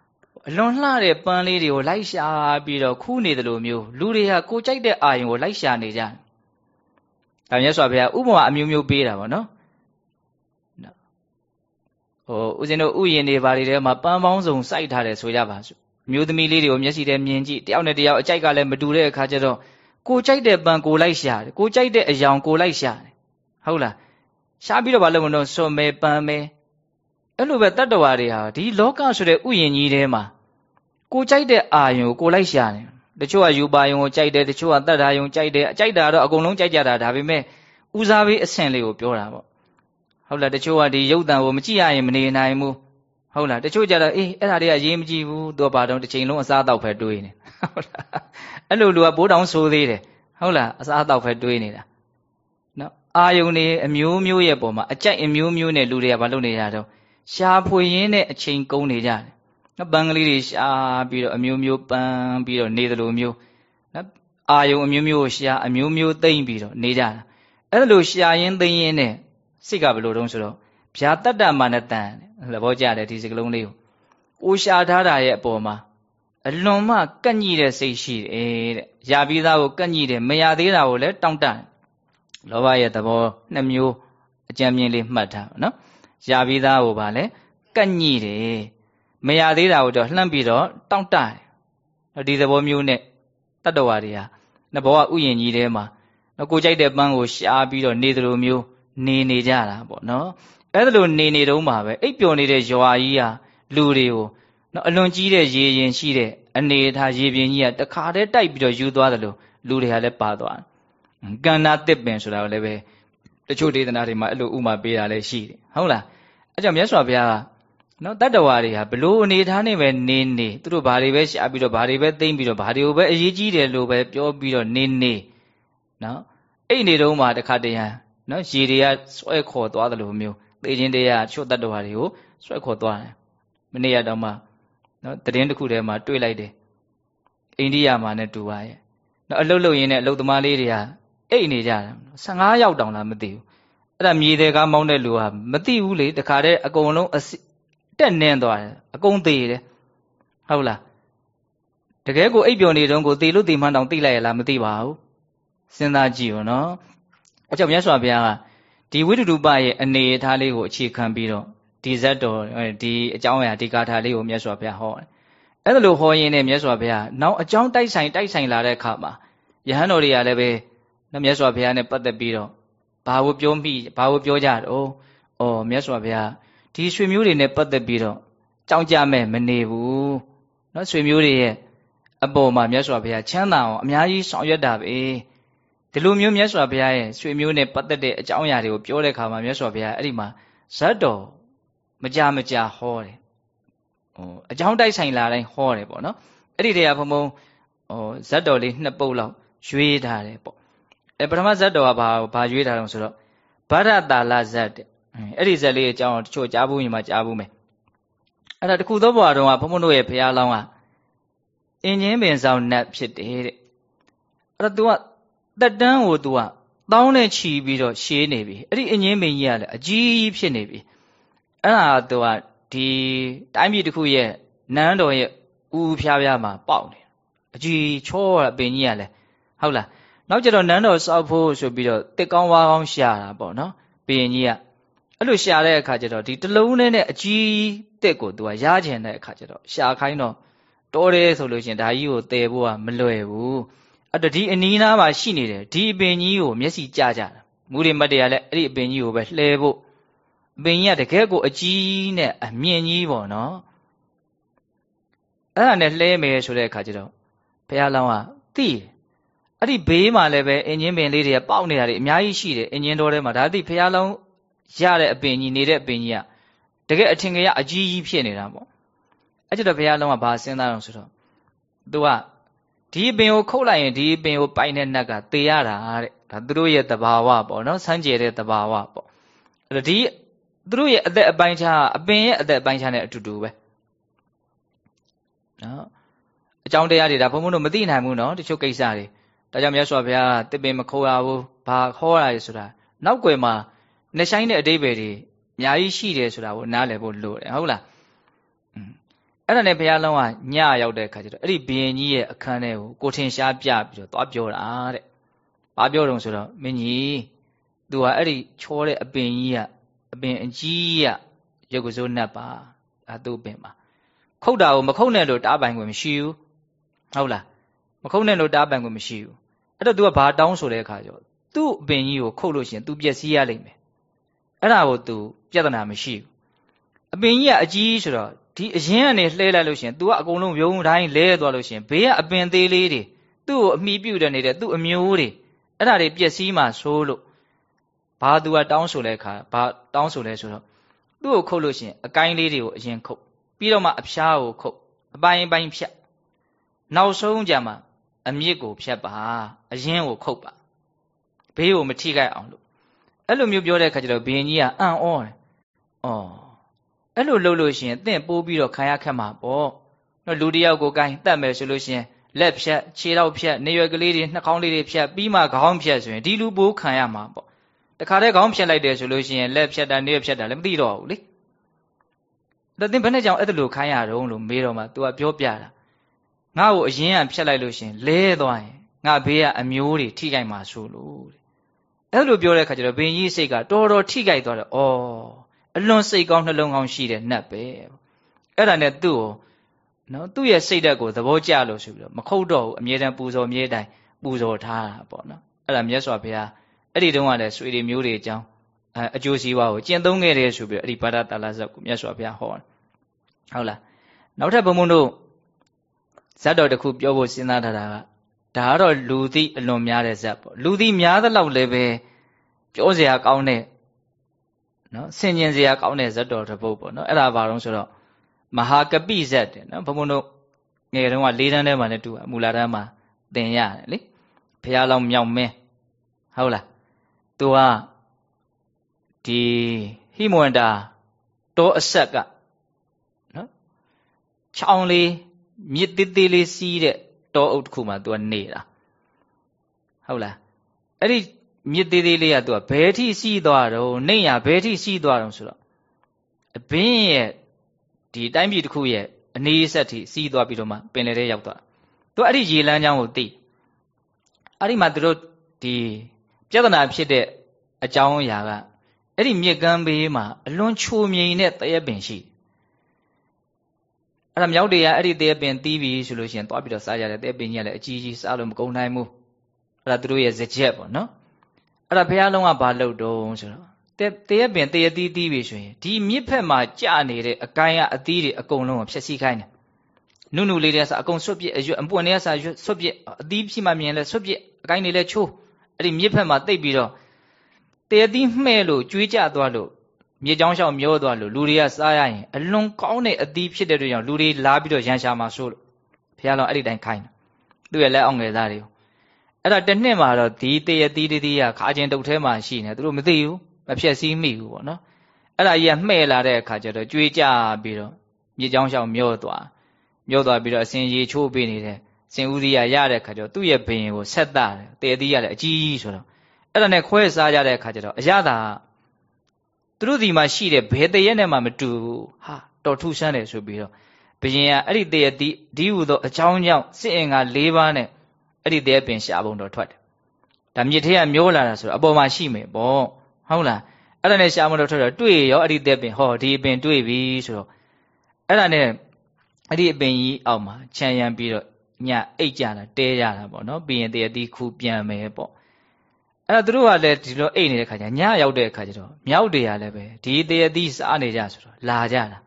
အလွန်လှတဲ့ပန်းလေးတွေကိုလိုက်ရှာပြီးတော့ခူးနေတယ်လို့မျိုးလူတွေကကိုကြိုက်တဲ့အာယုံကိုလိုက်ရှာနေကြတယ် ဒါမြတ်စွာဘုရားဥပမာအမျိုးမျိုးပေးတာပေါ့နော်ဟိုဦးဇင်းတို့ဥယျင်တွေဘာတွေထဲမှာပန်းပေါင်းစုံစိုက်ထားတယ်ဆိုကြပါစို့မျိုးသမီးလေးတွေကိုမျက်စိထဲမြင်ကြည့်တယောက်နဲ့တယောက်အကြိုက်ကလည်းမတူတဲ့အခါကျတော့ကိုကြိုက်တဲ့ပန်းကိုလိုက်ရှာတယ်ကိုကြိုက်တဲ့အယောင်ကိုလိုက်ရှာတယ်ဟုတ်လားရှားပြီးတော့ဘာလို့မလို့စွန်မဲပန်းမဲအဲ့လိုပဲတတ္တဝါတွေဟာဒီလောကဆိုတဲ့ဥယျင်ကြီးထဲမှာကိုကြိုက်တဲ့အာယုံကိုကိုလိုက်ရှာတယ် တချို့ကယူပါယုံကိုကြိုက်တယ်တချို့ကတတ်တာယုံကြိုက်တယ်အကြိုက်တာတော့အကုန်လုံးကြိုက်ကြတာဒါပေမဲ့ဦးစားပေးအဆင့်လေးကိုပြောတာပေါ့ဟုတ်လားတချို့ကဒီရုပ်တံကိုမကြည့်ရရင်မနေနိုင်ဘူးဟုတ်လားတချို့ကြတော့အေးအဲ့ဒါတွေကရေးမကြည့်ဘူးသူကဘာတော့တစ်ချိန်လုံးအစားအသောက်ပဲတွေးနေဟုတ်လားအဲ့လိုလူကဘိုးတောင်ဆိုသေးတယ်ဟုတ်လားအစားအသောက်ပဲတွေးနေတာနော်အာယုန်နေအမျိုးမျိုးရဲ့ပုံမှာအကြိုက်အမျိုးမျိုးနဲ့လူတွေကဘာလုပ်နေကြတော့ရှားဖွေရင်းနဲ့အချိန်ကုန်နေကြတယ် နော်ပန်းကလေးတွေရှားပြီးတော့အမျိုးမျိုးပန်းပြီးတော့နေသလိုမျိုးနော်အာယုန်အမျိုးမျိုးရှားအမျိုးမျိုးသိမ့်ပြီးတော့နေကြတာအဲ့လိုရှားရင်းသိမ့်ရင်းနဲ့စိတ်ကဘယ်လိုတုံးဆိုတော့ဗျာတတ္တမာနတံသဘောကျတယ်ဒီစကလုံးလေးကိုကိုရှာထားတာရဲ့အပေါ်မှာအလွန်မှကန့်ညိတဲ့စိတ်ရှိတယ်တဲ့။ရာပြီးသားကိုကန့်ညိတယ်မရသေးတာကိုလည်းတောင့်တလောဘရဲ့သဘောနှစ်မျိုးအကြံမြင်လေးမှတ်ထားနော်။ရာပြီးသားကိုဗာလဲကန့်ညိတယ် မရသေးတာကိုတော့လှမ်းပြီးတော့တောင့်တတယ်။ဒီသဘောမျိုးနဲ့တတ္တဝါတွေဟာနဘောကဥယျင်ကြီးထဲမှာနော်ကိုကြိုက်တဲ့ပန်းကိုရှားပြီးတော့နေသလိုမျိုးနေနေကြတာပေါ့နော်အဲ့ဒါလိုနေနေတုန်းမှာပဲအိပ်ပျော်နေတဲ့ရွာကြီးဟာလူတွေကိုနော်အလွန်ကြီးတဲ့ရေရင်ရှိတဲ့အနေထားရေပြင်ကြီးကတခါတည်းတိုက်ပြီးတော့ယူသွားတယ်လို့လူတွေကလည်းပါသွားကန္နာတစ်ပင်ဆိုတာကိုလည်းပဲတချို့ဒေသနာတွေမှာအဲ့လိုဥမာပေးတာလည်းရှိတယ်ဟုတ်လားအဲ့ကြောင့်မြတ်စွာဘုရားက နော်တတ္တဝါတွေဟာဘလို့အနေထားနဲ့ပဲနေနေသူတို့ဘာတွေပဲရှာပြီးတော့ဘာတွေပဲသိမ့်ပြီးတော့ဘာတွေကိုပဲအရေးကြီးတယ်လို့ပဲပြောပြီးတော့နေနေနော်အဲ့နေတုန်းမှာတခါတည်းရန်နော်ရေတွေကဆွဲခေါ်သွားတယ်လို့မျိုးသေခြင်းတရားချွတ်တတ္တဝါတွေကိုဆွဲခေါ်သွားတယ်မနေ့ရတော့မှနော်တည်င်းတစ်ခုထဲမှာတွေ့လိုက်တယ်အိန္ဒိယမှာနဲ့တူပါရဲ့နော်အလုတ်လုတ်ရင်းနဲ့အလုတ်သမားလေးတွေကအိတ်နေကြတယ်15ယောက်တောင်လားမသိဘူးအဲ့ဒါမြေတဲ့ကားမောင်းတဲ့လူကမသိဘူးလေတခါတည်းအကုန်လုံး တက်နင်းသွားတယ်အကုန်သေးတယ်ဟုတ်လားတကယ်ကိုအိပ်ပျော်နေတုန်းကိုသေလို့သေမှန်းတောင်သိလိုက်ရလားမသိပါဘူးစဉ်းစားကြည့်ရောနော်အကြောင်းမြတ်စွာဘုရားကဒီဝိတုဒုပရဲ့အနေအထားလေးကိုအခြေခံပြီးတော့ဒီဇတ်တော်ဒီအကြောင်းအရာဒီကာထာလေးကိုမြတ်စွာဘုရားဟောတယ်။အဲ့ဒါလိုဟောရင်းနဲ့မြတ်စွာဘုရားနောက်အကြောင်းတိုက်ဆိုင်တိုက်ဆိုင်လာတဲ့အခါမှာယဟန်တော်တွေကလည်းပဲမြတ်စွာဘုရားနဲ့ပတ်သက်ပြီးတော့ဘာကိုပြောမိဘာကိုပြောကြတော့။အော်မြတ်စွာဘုရား ဒီဆွေမျိုးတွေနဲ့ပတ်သက်ပြီးတော့ကြောင်းကြမဲ့မနေဘူး။နော်ဆွေမျိုးတွေရဲ့အပေါ်မှာမြတ်စွာဘုရားချမ်းသာအောင်အများကြီးဆောင်ရွက်တာပဲ။ဒီလိုမျိုးမြတ်စွာဘုရားရဲ့ဆွေမျိုးနဲ့ပတ်သက်တဲ့အကြောင်းအရာတွေကိုပြောတဲ့အခါမှာမြတ်စွာဘုရားအဲ့ဒီမှာဇတ်တော်မကြမကြဟောတယ်ဟိုအကြောင်းတိုက်ဆိုင်လာတိုင်းဟောတယ်ပေါ့နော်အဲ့ဒီတည်းကဘုံဘုံဟိုဇတ်တော်လေးနှစ်ပုတ်လောက်ရွေးထားတယ်ပေါ့အဲပထမဇတ်တော်ကဘာဘာရွေးထားတော့ဆိုတော့ဗရတာလဇတ်တဲ့ အဲ့ဒီဇတ်လေးအကြောင်းတချို့ကြားဘူးရင်မှကြားဘူးမယ်အဲ့ဒါတခုသောဘဝတုန်းကဘုံဘုံတို့ရဲ့ဘုရားလောင်းကအင်းချင်းပင်ဆောင်နတ်ဖြစ်တယ်တဲ့အဲ့တော့ तू ကတက်တန်းကို तू ကတောင်းနဲ့ချီပြီးတော့ရှေးနေပြီအဲ့ဒီအငင်းမင်းကြီးကလည်းအကြီးဖြစ်နေပြီအဲ့ဒါ तू ကဒီတိုင်းပြည်တစ်ခုရဲ့နန်းတော်ရဲ့ဥဥဖျားဖျားမှာပေါက်နေအကြီးချောတာပင်ကြီးကလည်းဟုတ်လားနောက်ကျတော့နန်းတော်စောက်ဖို့ဆိုပြီးတော့တစ်ကောင်းဝါကောင်းရှာတာပေါ့နော်ပင်ကြီးက အဲ့လိုရှာတဲ့အခါကျတော့ဒီတလုံးနဲ့နဲ့အကြီးတက်ကို तू ကရားကျင်တဲ့အခါကျတော့ရှာခိုင်းတော့တော်တယ်ဆိုလို့ရှင်ဒါကြီးကိုတည်ဖို့ကမလွယ်ဘူးအဲ့တော့ဒီအနီးနားမှာရှိနေတယ်ဒီအပင်ကြီးကိုမျက်စိကြားကြတာမူရိမတ်တွေကလည်းအဲ့ဒီအပင်ကြီးကိုပဲလှဲဖို့အပင်ကြီးကတကယ်ကိုအကြီးနဲ့အမြင့်ကြီးပေါ့နော်အဲ့ဒါနဲ့လှဲမယ်ဆိုတဲ့အခါကျတော့ဘုရားလောင်းကသိတယ်အဲ့ဒီဘေးမှာလည်းပဲအင်ဂျင်ပင်လေးတွေကပေါက်နေတာတွေအများကြီးရှိတယ်အင်ဂျင်တော်ထဲမှာဒါသိဖះလုံး ရတဲ့အပင်ကြီးနေတဲ့အပင်ကြီးကတကယ်အထင်ကြီးအကြီးကြီးဖြစ်နေတာပေါ့အဲ့ကျတော့ဘုရားလုံးကဘာစဉ်းစားအောင်ဆိုတော့သူကဒီအပင်ကိုခုတ်လိုက်ရင်ဒီအပင်ကိုပိုင်တဲ့နတ်ကသေရတာတဲ့ဒါသူတို့ရဲ့တဘာဝပေါ့နော်စမ်းကြဲတဲ့တဘာဝပေါ့အဲ့တော့ဒီသူတို့ရဲ့အသက်အပိုင်းခြားအပင်ရဲ့အသက်အပိုင်းခြားနဲ့အတူတူပဲနော်အကြောင်းတရားတွေဒါဘုံဘုံတို့မသိနိုင်ဘူးနော်တချို့ကိစ္စတွေဒါကြောင့်မြတ်စွာဘုရားတစ်ပင်မခိုးရဘူးဘာခေါ်ရလဲဆိုတာနောက်ွယ်မှာ နှဆိုင်တဲ့အတိပ္ပယ်တွေအများကြီးရှိတယ်ဆိုတာကိုနားလည်ဖို့လိုတယ်ဟုတ်လားအဲ့ဒါနဲ့ဘုရားလုံးကညရောက်တဲ့အခါကျတော့အဲ့ဒီဘုရင်ကြီးရဲ့အခန်းထဲကိုကိုထင်ရှားပြပြီးတော့သွားပြောတာတဲ့။ဘာပြောတုံဆိုတော့မင်းကြီးသူကအဲ့ဒီချောတဲ့အပင်ကြီးကအပင်အကြီးကရုပ်ကစိုးနှက်ပါအဲသူ့ပင်ပါခုတ်တာကိုမခုတ်နဲ့လို့တားပိုင်ခွင့်မရှိဘူးဟုတ်လားမခုတ်နဲ့လို့တားပိုင်ခွင့်မရှိဘူးအဲ့တော့ तू ကဘာတောင်းဆိုတဲ့အခါကျတော့သူ့အပင်ကြီးကိုခုတ်လို့ရှိရင် तू ပျက်စီးရလိမ့်မယ် အဲ့ဒါကို तू ပြဿနာမရှိဘူးအပင်ကြီးကအကြီးဆိုတော့ဒီအရင်ကနေလှဲလိုက်လို့ရှိရင် तू ကအကုန်လုံးရုံတိုင်းလဲသွားလို့ရှိရင်ဘေးကအပင်သေးလေးတွေသူ့ကိုအမိပြုတ်တဲ့နေတဲ့သူ့အမျိုးတွေအဲ့ဒါတွေပျက်စီးမှဆိုးလို့ဘာသူကတောင်းဆိုလဲခါဘာတောင်းဆိုလဲဆိုတော့သူ့ကိုခုတ်လို့ရှိရင်အကိုင်းလေးတွေကိုအရင်ခုတ်ပြီးတော့မှအဖျားကိုခုတ်အပိုင်းပိုင်းဖြတ်နောက်ဆုံးကြမှာအမြစ်ကိုဖြတ်ပါအရင်ကိုခုတ်ပါဘေးကိုမထိခိုက်အောင်လို့ အဲ့လိုမျိုးပြောတဲ့အခါကျတော့ဘုရင်ကြီးကအံ့ဩတယ်။အော်အဲ့လိုလုပ်လို့ရှိရင်တင့်ပိုးပြီးတော့ခံရခက်မှာပေါ့။နော်လူတယောက်ကိုကိုင်းတတ်မယ်ဆိုလို့ရှိရင်လက်ဖြတ်ခြေထောက်ဖြတ်နေရွယ်ကလေးတွေနှာခေါင်းလေးတွေဖြတ်ပြီးမှခေါင်းဖြတ်ဆိုရင်ဒီလူပိုးခံရမှာပေါ့။တခါတည်းခေါင်းဖြတ်လိုက်တယ်ဆိုလို့ရှိရင်လက်ဖြတ်တာနေရွယ်ဖြတ်တာလည်းမသိတော့ဘူးလေ။ဒါတင်ဘယ်နဲ့ကြောင့်အဲ့ဒါလိုခိုင်းရတော့လို့မေးတော့မှ तू ကပြောပြတာ။ငါ့ကိုအရင်ကဖြတ်လိုက်လို့ရှိရင်လဲသွားရင်ငါဘေးကအမျိုးတွေထိခိုက်မှာဆိုလို့တဲ့ အဲ့လိုပြောတဲ့အခါကျတော့ဘင်ကြီးစိတ်ကတော်တော်ထိကြိုက်သွားတယ်။အော်အလွန်စိတ်ကောင်းနှလုံးကောင်းရှိတဲ့နတ်ပဲ။အဲ့ဒါနဲ့သူ့ကိုနော်သူ့ရဲ့စိတ်ဓာတ်ကိုသဘောကျလို့ဆိုပြီးတော့မခုတ်တော့ဘူးအမြဲတမ်းပူဇော်မြဲတိုင်းပူဇော်ထားတာပေါ့နော်။အဲ့ဒါမြတ်စွာဘုရားအဲ့ဒီတုန်းကလည်းဆွေတွေမျိုးတွေအကြောင်းအအကျိုးစီးပွားကိုကျင့်သုံးခဲ့တယ်ဆိုပြီးတော့အဲ့ဒီဘာဒတာလာဇတ်ကိုမြတ်စွာဘုရားဟောတယ်။ဟုတ်လား။နောက်ထပ်ဘုံဘုံတို့ဇတ်တော်တစ်ခုပြောဖို့စဉ်းစားထားတာက ဒါကတော့လူသိအလွန်များတဲ့ဇက်ပေါ့လူသိများသလောက်လည်းပဲပြောစရာကောင်းတဲ့နော်ဆင်ញင်စရာကောင်းတဲ့ဇက်တော်တစ်ပုဒ်ပေါ့နော်အဲ့ဒါဘာလို့ဆိုတော့မဟာကပိဇက်တဲ့နော်ဘုံဘုံတို့ငယ်တုန်းကလေးတန်းထဲမှာလည်းတူအမူလာတန်းမှာသင်ရတယ်လေဘုရားလောင်းမြောက်မင်းဟုတ်လားသူကဒီဟိမဝန္တာတောအဆက်ကနော်ချောင်းလေးမြစ်သေးသေးလေးစီးတဲ့ တောအုပ်တစ်ခုမှာ तू ကနေတာဟုတ်လားအဲ့ဒီမြစ်သေးသေးလေးက तू ကဘယ်ထိစီးသွားတော့နေရဘယ်ထိစီးသွားတော့ဆိုတော့အဘင်းရဲ့ဒီတိုင်းပြည်တစ်ခုရဲ့အနည်းဆက်ထိစီးသွားပြီးတော့မှပင်လယ်ထဲရောက်သွားသူအဲ့ဒီရေလမ်းကြောင်းကိုသိအဲ့ဒီမှာသူတို့ဒီပြဿနာဖြစ်တဲ့အကြောင်းအရာကအဲ့ဒီမြစ်ကမ်းဘေးမှာအလွန်ချိုမြိန်တဲ့တရက်ပင်ရှိတယ် အဲ့ဒါမြောက်တွေကအဲ့ဒီတဲပင်တီးပြီဆိုလို့ရှိရင်သွားပြီးတော့စားကြတယ်တဲပင်ကြီးကလည်းအကြီးကြီးစားလို့မကုန်နိုင်ဘူးအဲ့ဒါသူတို့ရဲ့ဇကြက်ပေါ့နော်အဲ့ဒါဘုရားလုံးကဘာလုပ်တော့ဆိုတော့တဲတဲပင်တဲရတီးတီးပြီဆိုရင်ဒီမြစ်ဖက်မှာကြာနေတဲ့အကိုင်းကအသီးတွေအကုန်လုံးကိုဖျက်ဆီးခိုင်းတယ်နုနုလေးတွေကစအကုန်ဆွတ်ပြစ်အရွက်အပွင့်တွေကစရွက်ဆွတ်ပြစ်အသီးဖြစ်မှမြင်လဲဆွတ်ပြစ်အကိုင်းတွေလည်းချိုးအဲ့ဒီမြစ်ဖက်မှာတိတ်ပြီးတော့တဲသီးမှဲ့လို့ကျွေးကြသွားလို့ မြေကြောင်းလျှောက်မျောသွားလို့လူတွေကစားရရင်အလွန်ကောင်းတဲ့အသီးဖြစ်တဲ့အတွက်ကြောင့်လူတွေလာပြီးတော့ရန်ရှာမှာဆိုလို့ဘုရားလောင်းအဲ့ဒီတိုင်းခိုင်းတာသူ့ရဲ့လက်အောင်ငယ်သားတွေကိုအဲ့ဒါတစ်နှစ်မှာတော့ဒီတရသီးတည်းကခါချင်းတုတ်ထဲမှာရှိနေသူတို့မသိဘူးမဖြက်စည်းမိဘူးပေါ့နော်အဲ့ဒါကြီးကမှဲ့လာတဲ့အခါကျတော့ကြွေးကြပြီးတော့မြေကြောင်းလျှောက်မျောသွားမျောသွားပြီးတော့အစင်ရေချိုးပေးနေတဲ့စင်ဦးစီးရရတဲ့အခါကျတော့သူ့ရဲ့ဘရင်ကိုဆက်တာတယ်တရသီးရလည်းအကြီးကြီးဆိုတော့အဲ့ဒါနဲ့ခွဲစားကြတဲ့အခါကျတော့အရသာ သူတို့ဒီမှာရှိတဲ့ဘယ်တရက်နဲ့မှမတူဘူးဟာတော်ထူးဆန်းတယ်ဆိုပြီးတော့ဘုရင်ကအဲ့ဒီတရက်ဒီဒီဟူသောအကြောင်းကြောင့်စစ်အင်္ဂါ၄ပါးနဲ့အဲ့ဒီတရက်ပင်ရှားပုံတော်ထွက်တယ်ဒါမြစ်ထဲကမျိုးလာတာဆိုတော့အပေါ်မှာရှိမယ်ပေါ့ဟုတ်လားအဲ့ဒါနဲ့ရှားပုံတော်ထွက်တော့တွေ့ရောအဲ့ဒီတရက်ပင်ဟောဒီအပင်တွေ့ပြီဆိုတော့အဲ့ဒါနဲ့အဲ့ဒီအပင်ကြီးအောက်မှာခြံရံပြီးတော့ညအိတ်ကြတာတဲကြတာပေါ့နော်ပြီးရင်တရက်ဒီခူပြန်မယ်ပေါ့ အဲ့တော့သူတို့ကလည်းဒီလိုအိတ်နေတဲ့ခါကျညရောက်တဲ့ခါကျတော့မြောက်တွေကလည်းပဲဒီတရသီးစားနေကြဆိုတော့လာကြတာ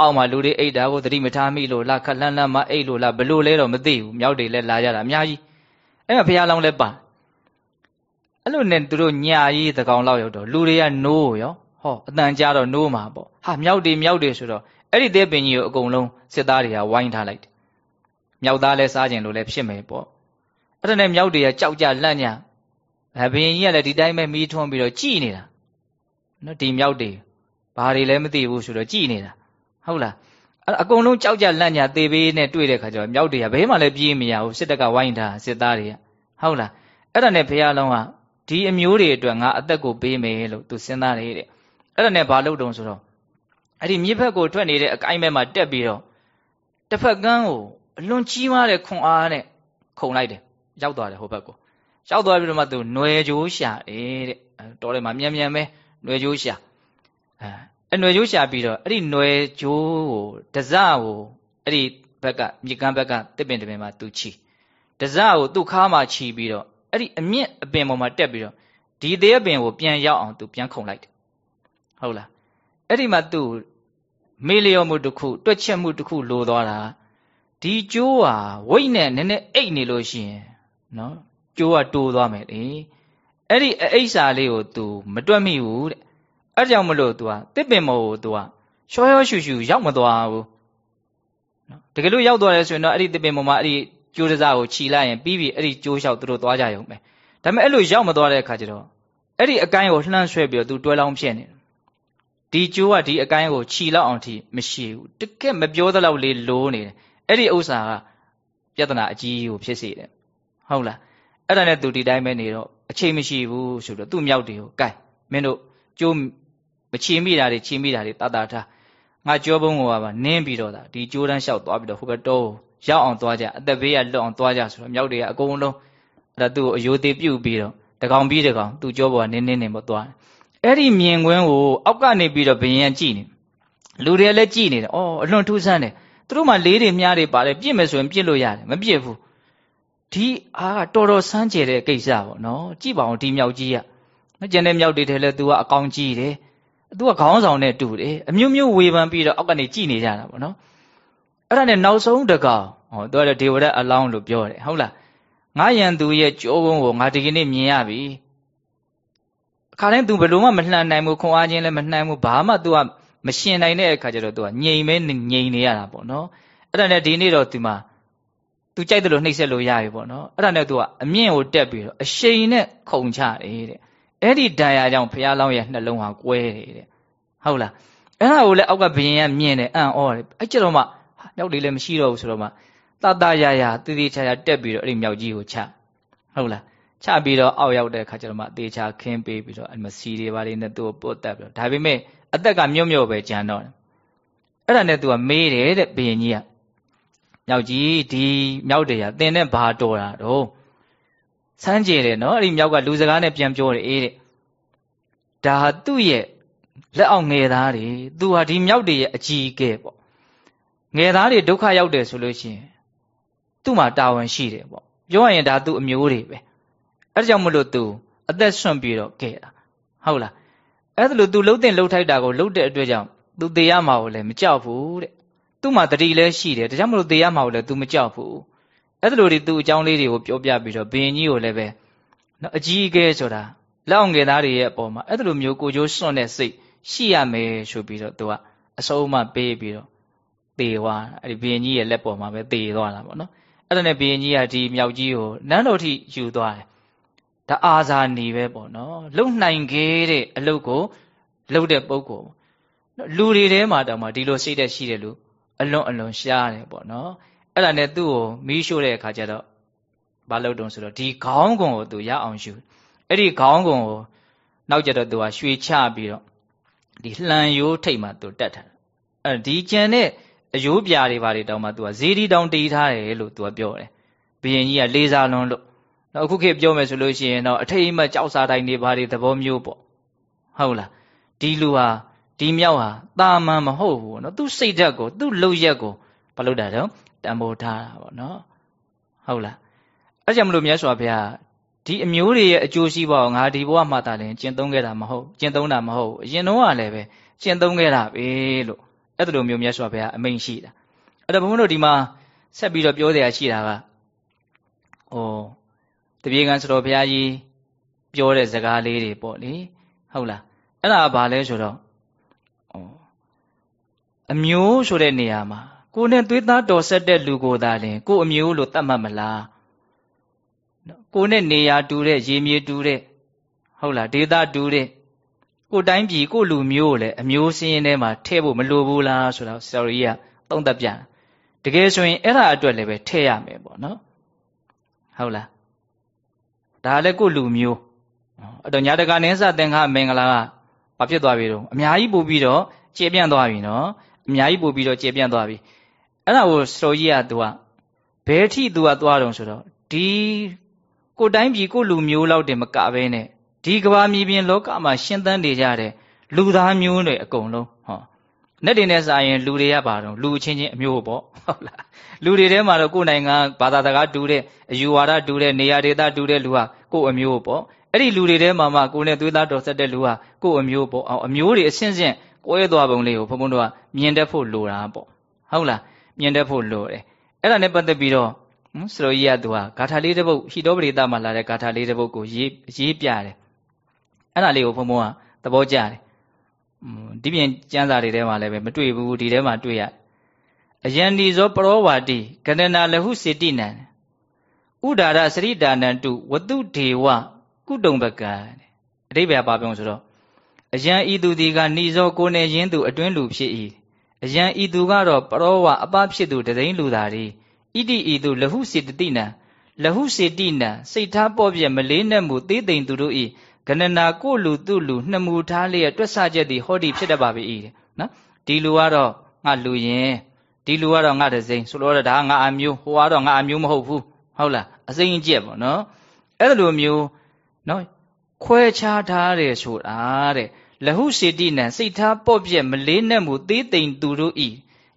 အောက်မှာလူတွေအိတ်တာကိုသတိမထားမိလို့လားခက်လန်းလန်းမအိတ်လို့လားဘလို့လဲတော့မသိဘူးမြောက်တွေလည်းလာကြတာအများကြီးအဲ့မှာဘုရားလောင်းလည်းပါအဲ့လိုနဲ့သူတို့ညာကြီးသကောင်လောက်ရောက်တော့လူတွေကနိုးရောဟောအတန်ကြာတော့နိုးမှာပေါ့ဟာမြောက်တွေမြောက်တွေဆိုတော့အဲ့ဒီတဲ့ပင်ကြီးကိုအကုန်လုံးစစ်သားတွေကဝိုင်းထားလိုက်တယ်မြောက်သားလဲစားကျင်လို့လည်းဖြစ်မယ်ပေါ့အဲ့ဒါနဲ့မြောက်တွေကကြောက်ကြလန့်ည အဲဘင်ကြီးကလည်းဒီတိုင်းပဲမီးထွန်းပြီးတော့ကြည်နေတာနော်ဒီမြောက်တွေဘာတွေလဲမသိဘူးဆိုတော့ကြည်နေတာဟုတ်လားအဲ့အကုန်လုံးကြောက်ကြလန့်ညသေပေးနဲ့တွေ့တဲ့ခါကျတော့မြောက်တွေကဘယ်မှလည်းပြေးမရဘူးစစ်တပ်ကဝိုင်းထားစစ်သားတွေကဟုတ်လားအဲ့ဒါနဲ့ဘုရားလုံးကဒီအမျိုးတွေအတွက်ငါအသက်ကိုပေးမယ်လို့သူစဉ်းစားတယ်တဲ့အဲ့ဒါနဲ့ဘာလုပ်တုံဆိုတော့အဲ့ဒီမြစ်ဘက်ကိုထွက်နေတဲ့အကိုင်းဘက်မှာတက်ပြီးတော့တစ်ဖက်ကန်းကိုအလွန်ကြီးမားတဲ့ခွန်အားနဲ့ခုံလိုက်တယ်ရောက်သွားတယ်ဟိုဘက်ကို ရောက်သွားပြီးတော့မှသူຫນွယ်ကြိုးရှာတယ်တဲ့တော်တယ်မှာမြန်မြန်ပဲຫນွယ်ကြိုးရှာအဲအဲ့ຫນွယ်ကြိုးရှာပြီးတော့အဲ့ဒီຫນွယ်ကြိုးကိုတစကိုအဲ့ဒီဘက်ကမြစ်ကမ်းဘက်ကတစ်ပင်တစ်ပင်မှာသူချီတစကိုသူ့ခါမှာချီပြီးတော့အဲ့ဒီအမြင့်အပင်ပေါ်မှာတက်ပြီးတော့ဒီသေးအပင်ကိုပြန်ရောက်အောင်သူပြန်ခုန်လိုက်တယ်ဟုတ်လားအဲ့ဒီမှာသူ့မေလျော်မှုတစ်ခုတွက်ချက်မှုတစ်ခုလိုသွားတာဒီကျိုးဟာဝိတ်နဲ့နည်းနည်းအိတ်နေလို့ရှိရင်နော် ကျိုးကတိုးသွားမယ်လေအဲ့ဒီအိတ်စာလေးကို तू မတွက်မိဘူးတဲ့အဲ့ကြောင့်မလို့ तू ကတစ်ပင်မော်ကို तू ကရှောရှောရှူရှူရောက်မသွားဘူးနော်တကယ်လို့ရောက်သွားတယ်ဆိုရင်တော့အဲ့ဒီတစ်ပင်မော်မှာအဲ့ဒီကျိုးတစားကိုခြီလိုက်ရင်ပြီးပြီအဲ့ဒီကျိုးလျှောက်သူတို့သွားကြရုံပဲဒါပေမဲ့အဲ့လိုရောက်မသွားတဲ့အခါကျတော့အဲ့ဒီအကိုင်းကိုလှမ်းဆွဲပြီးတော့ तू တွဲလောင်းဖြစ်နေတယ်ဒီကျိုးကဒီအကိုင်းကိုခြီလောက်အောင်ထိမရှိဘူးတကက်မပြောသလောက်လေးလိုးနေတယ်အဲ့ဒီဥစ္စာကပြဿနာအကြီးကိုဖြစ်စေတယ်ဟုတ်လား အဲ့ဒါနဲ့သူဒီတိုင်းပဲနေတော့အချိန်မရှိဘူးဆိုတော့သူ့မြောက်တွေကိုကဲမင်းတို့ကျိုးမချီမိတာတွေချီမိတာတွေတာတာထားငါကြောဘုံကပါနင်းပြီးတော့ဒါဒီကျိုးတန်းလျှောက်သွားပြီးတော့ဟိုဘက်တော့ရောက်အောင်သွားကြအသက်ဘေးကလွတ်အောင်သွားကြဆိုတော့မြောက်တွေကအကုန်လုံးအဲ့ဒါသူ့ကိုအယိုသေးပြုတ်ပြီးတော့တကောင်ပြီးတကောင်သူ့ကြောဘောကနင်းနင်းနေမသွားအဲ့ဒီမြင်ကွင်းကိုအောက်ကနေပြီးတော့ဘယင်ကြည့်နေလူတွေလည်းကြည့်နေတယ်အော်အလွန်ထူးဆန်းတယ်သူတို့မှလေးတွေမြားတွေပါတယ်ပြစ်မယ်ဆိုရင်ပြစ်လို့ရတယ်မပြစ်ဘူး ဒီအားကတော်တော်ဆန်းကျယ်တဲ့ကိစ္စပေါ့နော်ကြည့်ပါအောင်ဒီမြောက်ကြီးကမကျန်တဲ့မြောက်တွေထဲလဲ तू ကအကောင်ကြီးတယ် तू ကခေါင်းဆောင်နဲ့တူတယ်အမျိုးမျိုးဝေဖန်ပြီးတော့အောက်ကနေကြည့်နေကြတာပေါ့နော်အဲ့ဒါနဲ့နောက်ဆုံးတကောင်ဟောသူကဒေဝရအလောင်းလို့ပြောတယ်ဟုတ်လားငါယံသူရဲ့ကြိုးကုန်းကိုငါဒီကနေ့မြင်ရပြီအခါတိုင်း तू ဘယ်လို့မှမလှန်နိုင်ဘူးခွန်အားချင်းလည်းမနှမ်းဘူးဘာမှ तू ကမရှင်နိုင်တဲ့အခါကျတော့ तू ကငြိမ်မဲငြိမ်နေရတာပေါ့နော်အဲ့ဒါနဲ့ဒီနေ့တော့ तू မှာ तू ကြိုက်တယ်လို့နှိပ်ဆက်လို့ရပြီပေါ့နော်အဲ့ဒါနဲ့ तू ကအမြင့်ကိုတက်ပြီးတော့အရှိန်နဲ့ခုန်ချတယ်တဲ့အဲ့ဒီဒဏ်ရာကြောင့်ဘုရားလောင်းရဲ့နှလုံးဟာကွဲတယ်တဲ့ဟုတ်လားအဲ့ဒါကိုလည်းအောက်ကဘယင်ကမြင်တယ်အံ့ဩတယ်အဲ့ကျတော့မှမြောက်လေးလည်းမရှိတော့ဘူးဆိုတော့မှတတရရတည်တည်ချာချာတက်ပြီးတော့အဲ့ဒီမြောက်ကြီးကိုချဟုတ်လားချပြီးတော့အောက်ရောက်တဲ့အခါကျတော့မှတေချာခင်းပေးပြီးတော့အဲ့မစီတွေပါလေးနဲ့သူ့ကိုပုတ်တက်ပြီးတော့ဒါပေမဲ့အသက်ကမြုပ်မြုပ်ပဲကြံတော့တယ်အဲ့ဒါနဲ့သူကမေးတယ်တဲ့ဘယင်ကြီးက မြောက်ကြီးဒီမြောက်တွေကသင်နဲ့ဘာတော်တာတော့စမ်းကြည့်တယ်နော်အဲ့ဒီမြောက်ကလူစကားနဲ့ပြန်ပြောတယ်အေးတဲ့ဒါဟာသူ့ရဲ့လက်အောက်ငယ်သားတွေသူဟာဒီမြောက်တွေရဲ့အကြီးအကဲပေါ့ငယ်သားတွေဒုက္ခရောက်တယ်ဆိုလို့ရှိရင်သူ့မှာတာဝန်ရှိတယ်ပေါ့ပြောရရင်ဒါသူ့အမျိုးတွေပဲအဲဒါကြောင့်မလို့သူအသက်ဆွန့်ပြီးတော့ခဲ့တာဟုတ်လားအဲ့ဒါလို့ तू လှုပ်တဲ့လှုပ်ထိုက်တာကိုလှုပ်တဲ့အတွက်ကြောင့် तू သေရမှာကိုလည်းမကြောက်ဘူးတဲ့ သူ့မှာတတိလည်းရှိတယ်ဒါကြောင့်မလို့တေရမှာကိုလည်း तू မကြောက်ဘူးအဲ့လိုတွေသူ့အကြောင်းလေးတွေကိုပြောပြပြီးတော့ဘင်းကြီးကိုလည်းပဲနော်အကြီးအကဲဆိုတာလက်အောင်ငယ်သားတွေရဲ့အပေါ်မှာအဲ့လိုမျိုးကိုကျိုးစွန့်တဲ့စိတ်ရှိရမယ်ဆိုပြီးတော့ तू ကအဆုံးအမပေးပြီးတော့တေသွားအဲ့ဒီဘင်းကြီးရဲ့လက်ပေါ်မှာပဲတေသွားတာပေါ့နော်အဲ့ဒါနဲ့ဘင်းကြီးကဒီမြောက်ကြီးကိုနန်းတော်ထိယူသွားတယ်ဒါအာဇာနေပဲပေါ့နော်လုံနိုင်ခဲ့တဲ့အလုပ်ကိုလုပ်တဲ့ပုံကိုလူတွေထဲမှာတောင်မှဒီလိုစိတ်သက်ရှိတယ်လို့ အလွန်အလွန်ရှားတယ်ပေါ့နော်အဲ့ဒါနဲ့သူ့ကိုမီးရှို့တဲ့အခါကျတော့ဘာလုပ်တုံးဆိုတော့ဒီခေါင်းကုံကိုသူရအောင်ယူအဲ့ဒီခေါင်းကုံကိုနောက်ကျတော့သူကရွှေချပြီးတော့ဒီလှန်ရိုးထိတ်မှသူတက်ထားအဲ့ဒီကျန်တဲ့အယိုးပြာတွေဘာတွေတောင်မှသူကဇေဒီတောင်တီးထားတယ်လို့သူကပြောတယ်ဘုရင်ကြီးကလေးစားလွန်းလို့နောက်အခုခေတ်ပြောမယ်ဆိုလို့ရှိရင်တော့အထိတ်အမှတ်ကြောက်စားတိုင်းတွေဘာတွေသဘောမျိုးပေါ့ဟုတ်လားဒီလူဟာ ဒီမြောက်ဟာတာမန်မဟုတ်ဘူးနော်သူ့စိတ်ဓာတ်ကိုသူ့လုံရက်ကိုဘာလို့တာတော့တံပိုးထားတာပေါ့နော်ဟုတ်လားအဲကြောင့်မလို့မြတ်စွာဘုရားဒီအမျိုးတွေရဲ့အကျိုးစီးပွားကိုငါဒီဘဝမှာတာလည်းကျင့်သုံးခဲ့တာမဟုတ်ကျင့်သုံးတာမဟုတ်အရင်တော့ကလည်းပဲကျင့်သုံးခဲ့တာပဲလို့အဲ့လိုမျိုးမြတ်စွာဘုရားအမိန့်ရှိတာအဲ့တော့ဘုန်းဘုန်းတို့ဒီမှာဆက်ပြီးတော့ပြောစရာရှိတာကဟောတပြေကံစတော်ဘုရားကြီးပြောတဲ့စကားလေးတွေပေါ့လေဟုတ်လားအဲ့ဒါဘာလဲဆိုတော့ အမျိုးဆိုတဲ့နေရာမှာကိုနဲ့သွေးသားတော်ဆက်တဲ့လူကိုသာလင်ကိုအမျိုးလို့သတ်မှတ်မလားကိုနဲ့နေရာတူတဲ့ရေမြေတူတဲ့ဟုတ်လားဒေသတူတဲ့ကိုတိုင်းပြည်ကိုလူမျိုးကိုလည်းအမျိုးစင်းရင်ထဲမှာထည့်ဖို့မလိုဘူးလားဆိုတော့ဆရာကြီးကသုံးသပ်ပြန်တကယ်ဆိုရင်အဲ့ဒါအတွက်လည်းပဲထည့်ရမယ်ပေါ့နော်ဟုတ်လားဒါလည်းကိုလူမျိုးအဲ့တော့ညာတကာနင်းစသင်္ခမင်္ဂလာကဘာဖြစ်သွားပြီတော့အများကြီးပို့ပြီးတော့ကျေပြန့်သွားပြီနော် အများကြီးပို့ပြီးတော့ကျေပြန့်သွားပြီအဲ့ဒါကိုစတော်ကြီးကသူကဘယ်ထိသူကသွားတော့ဆိုတော့ဒီကိုတိုင်းပြည်ကိုလူမျိုးလောက်တင်မကပဲနဲ့ဒီကဘာမြေပြင်လောကမှာရှင်သန်နေကြတဲ့လူသားမျိုးတွေအကုန်လုံးဟောနဲ့တင်နဲ့စာရင်လူတွေကပါတော့လူချင်းချင်းအမျိုးပေါ့ဟုတ်လားလူတွေထဲမှာတော့ကိုယ်နိုင်ငံဘာသာစကားတူတဲ့အယူဝါဒတူတဲ့နေရာဒေသတူတဲ့လူဟာကိုယ်အမျိုးပေါ့အဲ့ဒီလူတွေထဲမှာမှကိုယ်နဲ့သွေးသားတော်ဆက်တဲ့လူဟာကိုယ်အမျိုးပေါ့အောင်အမျိုးတွေအဆင့်ဆင့် ကွဲသွားပုံလေးကိုဘုန်းဘုန်းတို့ကမြင်တတ်ဖို့လိုတာပေါ့ဟုတ်လားမြင်တတ်ဖို့လိုတယ်အဲ့ဒါနဲ့ပတ်သက်ပြီးတော့စလိုကြီးကသူဟာဂါထာလေးတစ်ပုဒ်ဟိတောပရိသမှာလာတဲ့ဂါထာလေးတစ်ပုဒ်ကိုရေးရေးပြတယ်အဲ့ဒါလေးကိုဘုံဘုံကသဘောကျတယ်ဒီပြင်ကျမ်းစာတွေထဲမှာလည်းပဲမတွေ့ဘူးဒီထဲမှာတွေ့ရအယံဒီဇောပရောဝါတိကဏနာလဟုစေတိနံဥဒါရစရိဒါနံတုဝတုဒေဝကုတုံပကံအတိပ္ပယ်ပါပြောဆိုတော့ အယံဤသူဒီကဏီဇောကိုနေရင်းသူအတွင်းလူဖြစ်၏အယံဤသူကတော့ပရောဝအပဖြစ်သူတသိန်းလူသား၏ဣတိဤသူလဟုစေတတိနံလဟုစေတိနံစိတ်ထားပေါ့ပြက်မလေးနဲ့မှုသေးသိမ်သူတို့၏ကဏနာကိုလူသူလူနှမှုထားလျက်တွက်ဆချက်သည်ဟောဒီဖြစ်တတ်ပါပြီနော်ဒီလူကတော့ငါလူရင်ဒီလူကတော့ငါတစိမ့်ဆိုတော့ဒါငါအမျိုးဟိုကတော့ငါအမျိုးမဟုတ်ဘူးဟုတ်လားအစိမ့်ကျက်ပေါ့နော်အဲ့လိုမျိုးနော် ခွဲခြားထားတယ်ဆိုတာတဲ့လဟုစေတိနံစိတ်ထားပေါ့ပြက်မလေးနဲ့မှုသေးသိမ်သူတို့ဤ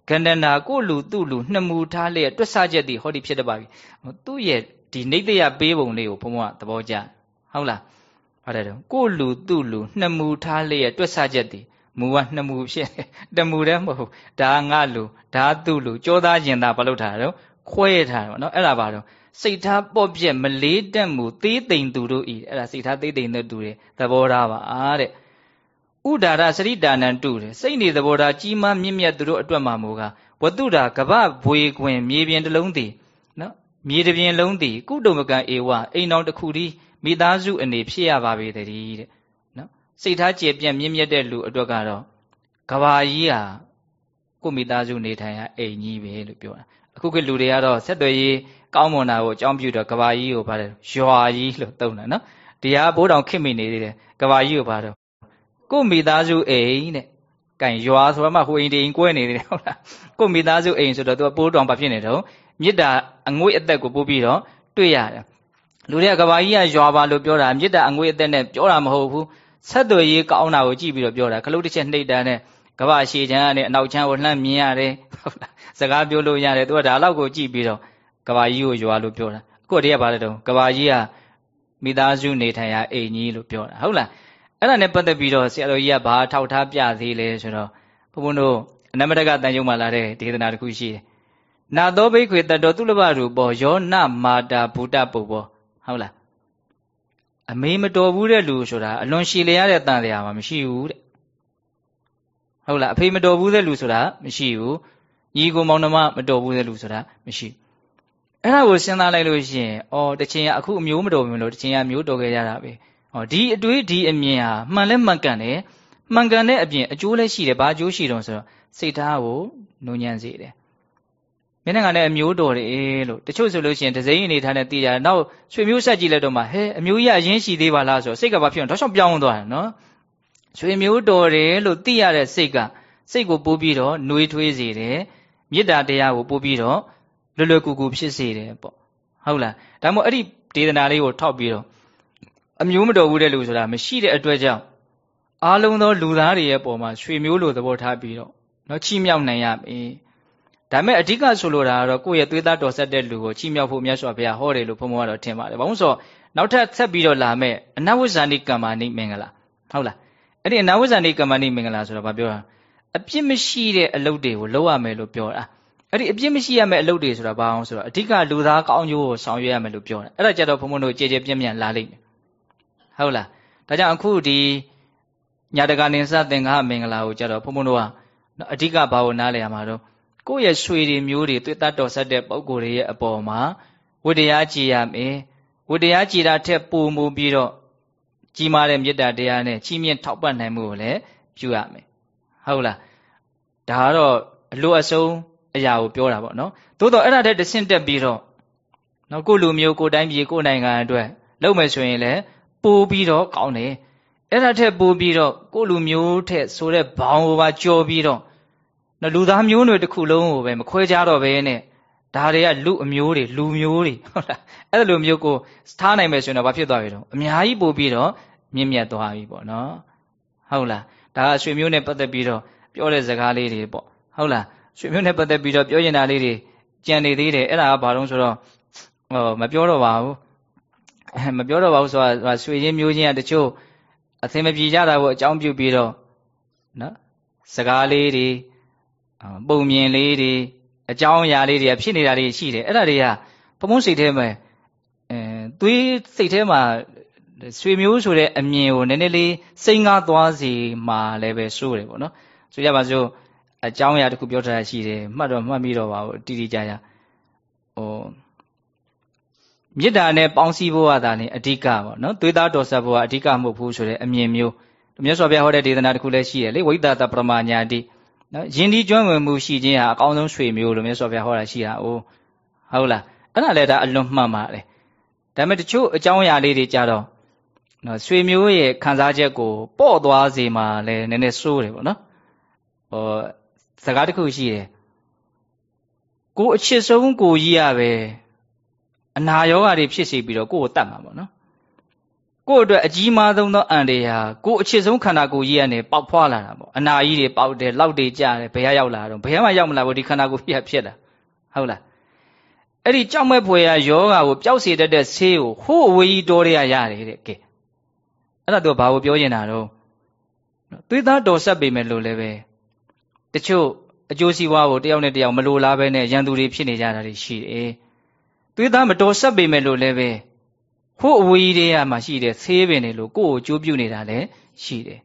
ကန္တနာကိုလူသူ့လူနှမှုထားလျက်တွက်ဆချက်သည်ဟောဒီဖြစ်တတ်ပါပြီသူ့ရဲ့ဒီနေတရပေးပုံလေးကိုဘုံဘကသဘောကျဟုတ်လားပါတယ်တော့ကိုလူသူ့လူနှမှုထားလျက်တွက်ဆချက်သည်မူကနှမှုဖြစ်တမှုတည်းမဟုတ်ဒါငါလူဒါသူ့လူကြောသားကျင်သားဘာလို့ထားတော့ခွဲထားတယ်နော်အဲ့ဒါပါတော့ စိတ်ထားပေါ့ပြက်မလေးတက်မှုသေးသိမ်သူတို့ဤအဲ့ဒါစိတ်ထားသေးသိမ်တဲ့သူတွေသဘောထားပါတဲ့ဥဒါရစရိဒါနံတုတယ်စိတ်နေသဘောထားကြီးမားမြင့်မြတ်သူတို့အတွက်မှာမူကဝတုဒာကပဘွေခွင်မြေပြင်တစ်လုံးတည်နော်မြေတစ်ပြင်လုံးတည်ကုတုံမကံဧဝအိမ်တော်တစ်ခုဒီမိသားစုအနေဖြစ်ရပါပေတည်းတဲ့နော်စိတ်ထားကျေပြန့်မြင့်မြတ်တဲ့လူအတွက်ကတော့ကဘာကြီးဟာကိုမိသားစုနေထိုင်ရအိမ်ကြီးပဲလို့ပြောတာ အခုကလူတွေကတော့ဆက်သွယ်ရေးကောင်းမွန်တာကိုအကြောင်းပြုတော့ကဘာကြီးကိုပါတယ်ရွာကြီးလို့သုံးတယ်နော်ဒီဟာဘိုးတော်ခင်မိနေသေးတယ်ကဘာကြီးကိုပါတော့ကိုမိသားစုအိမ်တဲ့ကင်ရွာဆိုမှဟိုအိမ်တိမ်ကွဲနေတယ်ဟုတ်လားကိုမိသားစုအိမ်ဆိုတော့သူကပိုးတော်ဘာဖြစ်နေတော့မေတ္တာအငွေ့အသက်ကိုပို့ပြီးတော့တွေ့ရတယ်လူတွေကကဘာကြီးကရွာပါလို့ပြောတာမေတ္တာအငွေ့အသက်နဲ့ပြောတာမဟုတ်ဘူးဆက်သွယ်ရေးကောင်းတာကိုကြည့်ပြီးတော့ပြောတာခလုတ်တစ်ချက်နှိပ်တန်းနဲ့ ကဘာရှည်ချမ်းနဲ့အနောက်ချမ်းကိုလှမ်းမြင်ရတယ်ဟုတ်လားစကားပြောလို့ရတယ်သူကဒါလောက်ကိုကြည့်ပြီးတော့ကဘာကြီးကိုရွာလို့ပြောတာအခုတည်းကဘာလဲတော့ကဘာကြီးကမိသားစုနေထိုင်ရာအိမ်ကြီးလို့ပြောတာဟုတ်လားအဲ့ဒါနဲ့ပတ်သက်ပြီးတော့ဆရာတော်ကြီးကဘာထောက်ထားပြသေးလဲဆိုတော့ဘုန်းဘုန်းတို့အနမတကတန်ယုံမှာလာတဲ့ဒေသနာတစ်ခုရှိတယ်နာသောဘိခွေတတော်သူလဘရူပေါ်ယောနမာတာဘူတပုပ္ပောဟုတ်လားအမေမတော်ဘူးတဲ့လူဆိုတာအလွန်ရှည်လျရတဲ့တန်တရားမှာမရှိဘူးတဲ့ ဟုတ်လားအဖေမတော်ဘူးတဲ့လူဆိုတာမရှိဘူးညီကိုမောင်နှမမတော်ဘူးတဲ့လူဆိုတာမရှိအဲ့ဒါကိုစဉ်းစားလိုက်လို့ရှိရင်အော်တချင်ကအခုအမျိုးမတော်ဘူးလို့တချင်ကမျိုးတော်ခဲ့ရတာပဲဟောဒီအတွေးဒီအမြင်ဟာမှန်လဲမှန်ကန်တယ်မှန်ကန်တဲ့အပြင်အကျိုးလည်းရှိတယ်ဘာအကျိုးရှိတော့ဆိုတော့စိတ်ထားကိုနုံညံ့စေတယ်မျက်နှာကလည်းအမျိုးတော်တယ်လို့တချို့ဆိုလို့ရှိရင်ဒဇိန်အနေထားနဲ့သိရတယ်နောက်ဆွေမျိုးဆက်ကြည့်လိုက်တော့မှဟဲအမျိုးကြီးအရင်ရှိသေးပါလားဆိုတော့စိတ်ကဘာဖြစ်အောင်တော့ရှောင်ပြောင်းသွားတယ်နော် ဆွေမျိုးတော်တယ်လို့သိရတဲ့စိတ်ကစိတ်ကိုပိုးပြီးတော့နှွေးထွေးစေတယ်မေတ္တာတရားကိုပို့ပြီးတော့လွယ်လွယ်ကူကူဖြစ်စေတယ်ပေါ့ဟုတ်လားဒါမှမဟုတ်အဲ့ဒီဒေသနာလေးကိုထောက်ပြီးတော့အမျိုးမတော်ဘူးတဲ့လူဆိုတာမရှိတဲ့အတွက်ကြောင့်အားလုံးသောလူသားတွေရဲ့ပုံမှာရွှေမျိုးလိုသဘောထားပြီးတော့နော်ချီးမြှောက်နိုင်ရပြီဒါပေမဲ့အဓိကဆိုလိုတာကတော့ကိုယ့်ရဲ့သွေးသားတော်ဆက်တဲ့လူကိုချီးမြှောက်ဖို့မြတ်စွာဘုရားဟောတယ်လို့ဘုံဘုံကတော့ထင်ပါတယ်ဘာလို့ဆိုတော့နောက်ထပ်ဆက်ပြီးတော့လာမဲ့အနဝိဇာနိကမ္မာနိမင်္ဂလာဟုတ်လား အဲ့ဒီအနဝိဇာနိကမ္မာနိမင်္ဂလာဆိုတော့ဘာပြောတာအပြစ်မရှိတဲ့အလုပ်တွေကိုလုပ်ရမယ်လို့ပြောတာအဲ့ဒီအပြစ်မရှိရမယ့်အလုပ်တွေဆိုတာဘာအောင်ဆိုတော့အဓိကလူသားကောင်းကျိုးကိုဆောင်ရွက်ရမယ်လို့ပြောတယ်အဲ့ဒါကြတော့ဘုံဘုံတို့ကြည်ကြည်ပြည့်ပြည့်လာလိမ့်မယ်ဟုတ်လားဒါကြောင့်အခုဒီညာတကာနင်္စသင်္ဃမင်္ဂလာကိုကြတော့ဘုံဘုံတို့ကအဓိကဘာကိုနားလည်ရမှာတော့ကိုယ့်ရဲ့ဆွေတွေမျိုးတွေတွေ့တတ်တော်ဆက်တဲ့ပုံကိုယ်တွေရဲ့အပေါ်မှာဝိတရားကြည်ရမယ်ဝိတရားကြည်တာထက်ပိုမိုပြီးတော့ ကြီးမားတဲ့မေတ္တာတရားနဲ့ချီးမြှင့်ထောက်ပံ့နိုင်မှုကိုလည်းပြုရမယ်ဟုတ်လားဒါကတော့အလိုအဆုံးအရာကိုပြောတာပေါ့နော်သို့တော့အဲ့ဒါတဲ့တဆင့်တက်ပြီးတော့နော်ကိုလူမျိုးကိုတိုင်းပြည်ကိုနိုင်ငံအတွက်လုပ်မယ်ဆိုရင်လည်းပိုးပြီးတော့ကောင်းတယ်အဲ့ဒါထက်ပိုးပြီးတော့ကိုလူမျိုးထက်ဆိုတဲ့ဘောင်ကိုပါကြော်ပြီးတော့နော်လူသားမျိုးနွယ်တစ်ခုလုံးကိုပဲမခွဲခြားတော့ဘဲနဲ့ ဒါတွေကလူအမျိုးတွေလူမျိုးတွေဟုတ်လားအဲ့လိုမျိုးကိုထားနိုင်မယ်ဆိုရင်တော့ဘာဖြစ်သွားပြီတော့အများကြီးပို့ပြီးတော့မြင့်မြတ်သွားပြီပေါ့နော်ဟုတ်လားဒါကရွှေမျိုးနဲ့ပတ်သက်ပြီးတော့ပြောတဲ့စကားလေးတွေပေါ့ဟုတ်လားရွှေမျိုးနဲ့ပတ်သက်ပြီးတော့ပြောရင်တာလေးတွေကြံနေသေးတယ်အဲ့ဒါကဘာလို့ဆိုတော့ဟောမပြောတော့ပါဘူးမပြောတော့ပါဘူးဆိုတာရွှေချင်းမျိုးချင်းကတချို့အသင်မပြေကြတာကိုအကြောင်းပြုပြီးတော့နော်စကားလေးတွေပုံမြင်လေးတွေ အကြောင်းအရာလေးတွေဖြစ်နေတာတွေရှိတယ်အဲ့ဒါတွေကဘုံဘုံစိတ်ထဲမှာအဲသွေးစိတ်ထဲမှာဆွေမျိုးဆိုတဲ့အမြင်ကိုနည်းနည်းလေးစိတ်ငါသွားစီမှာလည်းပဲစိုးတယ်ပေါ့နော်ဆိုကြပါစို့အကြောင်းအရာတစ်ခုပြောထားတာရှိတယ်မှတ်တော့မှတ်ပြီးတော့ပါဘူးတိတိကျကျဟိုမေတ္တာနဲ့ပေါင်းစည်းဖို့ကသာလေအဓိကပေါ့နော်သွေးသားတော်ဆက်ဖို့ကအဓိကမဟုတ်ဘူးဆိုတဲ့အမြင်မျိုးမြတ်စွာဘုရားဟောတဲ့ဒေသနာတစ်ခုလည်းရှိတယ်လေဝိသတပရမညာတိ နော်ယဉ်ဒီကျွမ်းဝင်မှုရှိခြင်းဟာအကောင်းဆုံးဆွေမျိုးလို့မြတ်စွာဘုရားဟောတာရှိတာ哦ဟုတ်လားအဲ့ဒါလည်းဒါအလွန်မှန်ပါတယ်ဒါပေမဲ့တချို့အကြောင်းအရာလေးတွေကြတော့နော်ဆွေမျိုးရဲ့ခံစားချက်ကိုပေါ့သွားစေမှလည်းနည်းနည်းစိုးတယ်ပေါ့နော်ဟောစကားတစ်ခုရှိတယ်ကိုအချစ်ဆုံးကိုကြီးရပဲအနာရောဂါတွေဖြစ်စေပြီးတော့ကိုကိုတတ်မှာပေါ့နော် ကို့အတွက်အကြီးမားဆုံးသောအန္တရာယ်ကိုအချစ်ဆုံးခန္ဓာကိုယ်ကြီးကနေပေါက်ဖွာလာတာပေါ့အနာကြီးတွေပေါက်တယ်လောက်တွေကျတယ်ဘယ်ရောက်လာတော့ဘယ်မှရောက်မလာဘူးဒီခန္ဓာကိုယ်ဖြစ်ဖြစ်လာဟုတ်လားအဲ့ဒီကြောက်မဲ့ဖွယ်ရာယောဂါကိုပျောက်စေတတ်တဲ့ဆေးကိုဟိုးအဝေးကြီးတော်ရရတယ်တဲ့ကဲအဲ့ဒါတော့ဘာကိုပြောနေတာတော့သွေးသားတော်ဆက်ပေမဲ့လို့လည်းပဲတချို့အကျိုးစီးပွားကိုတယောက်နဲ့တယောက်မလိုလားပဲနဲ့ရန်သူတွေဖြစ်နေကြတာတွေရှိတယ်သွေးသားမတော်ဆက်ပေမဲ့လို့လည်းပဲ ဟိုးအဝေးတွေကမှရှိတယ်ဆေးပင်တွေလို့ကိုယ့်ကိုကြိုးပြုနေတာလည်းရှိတယ်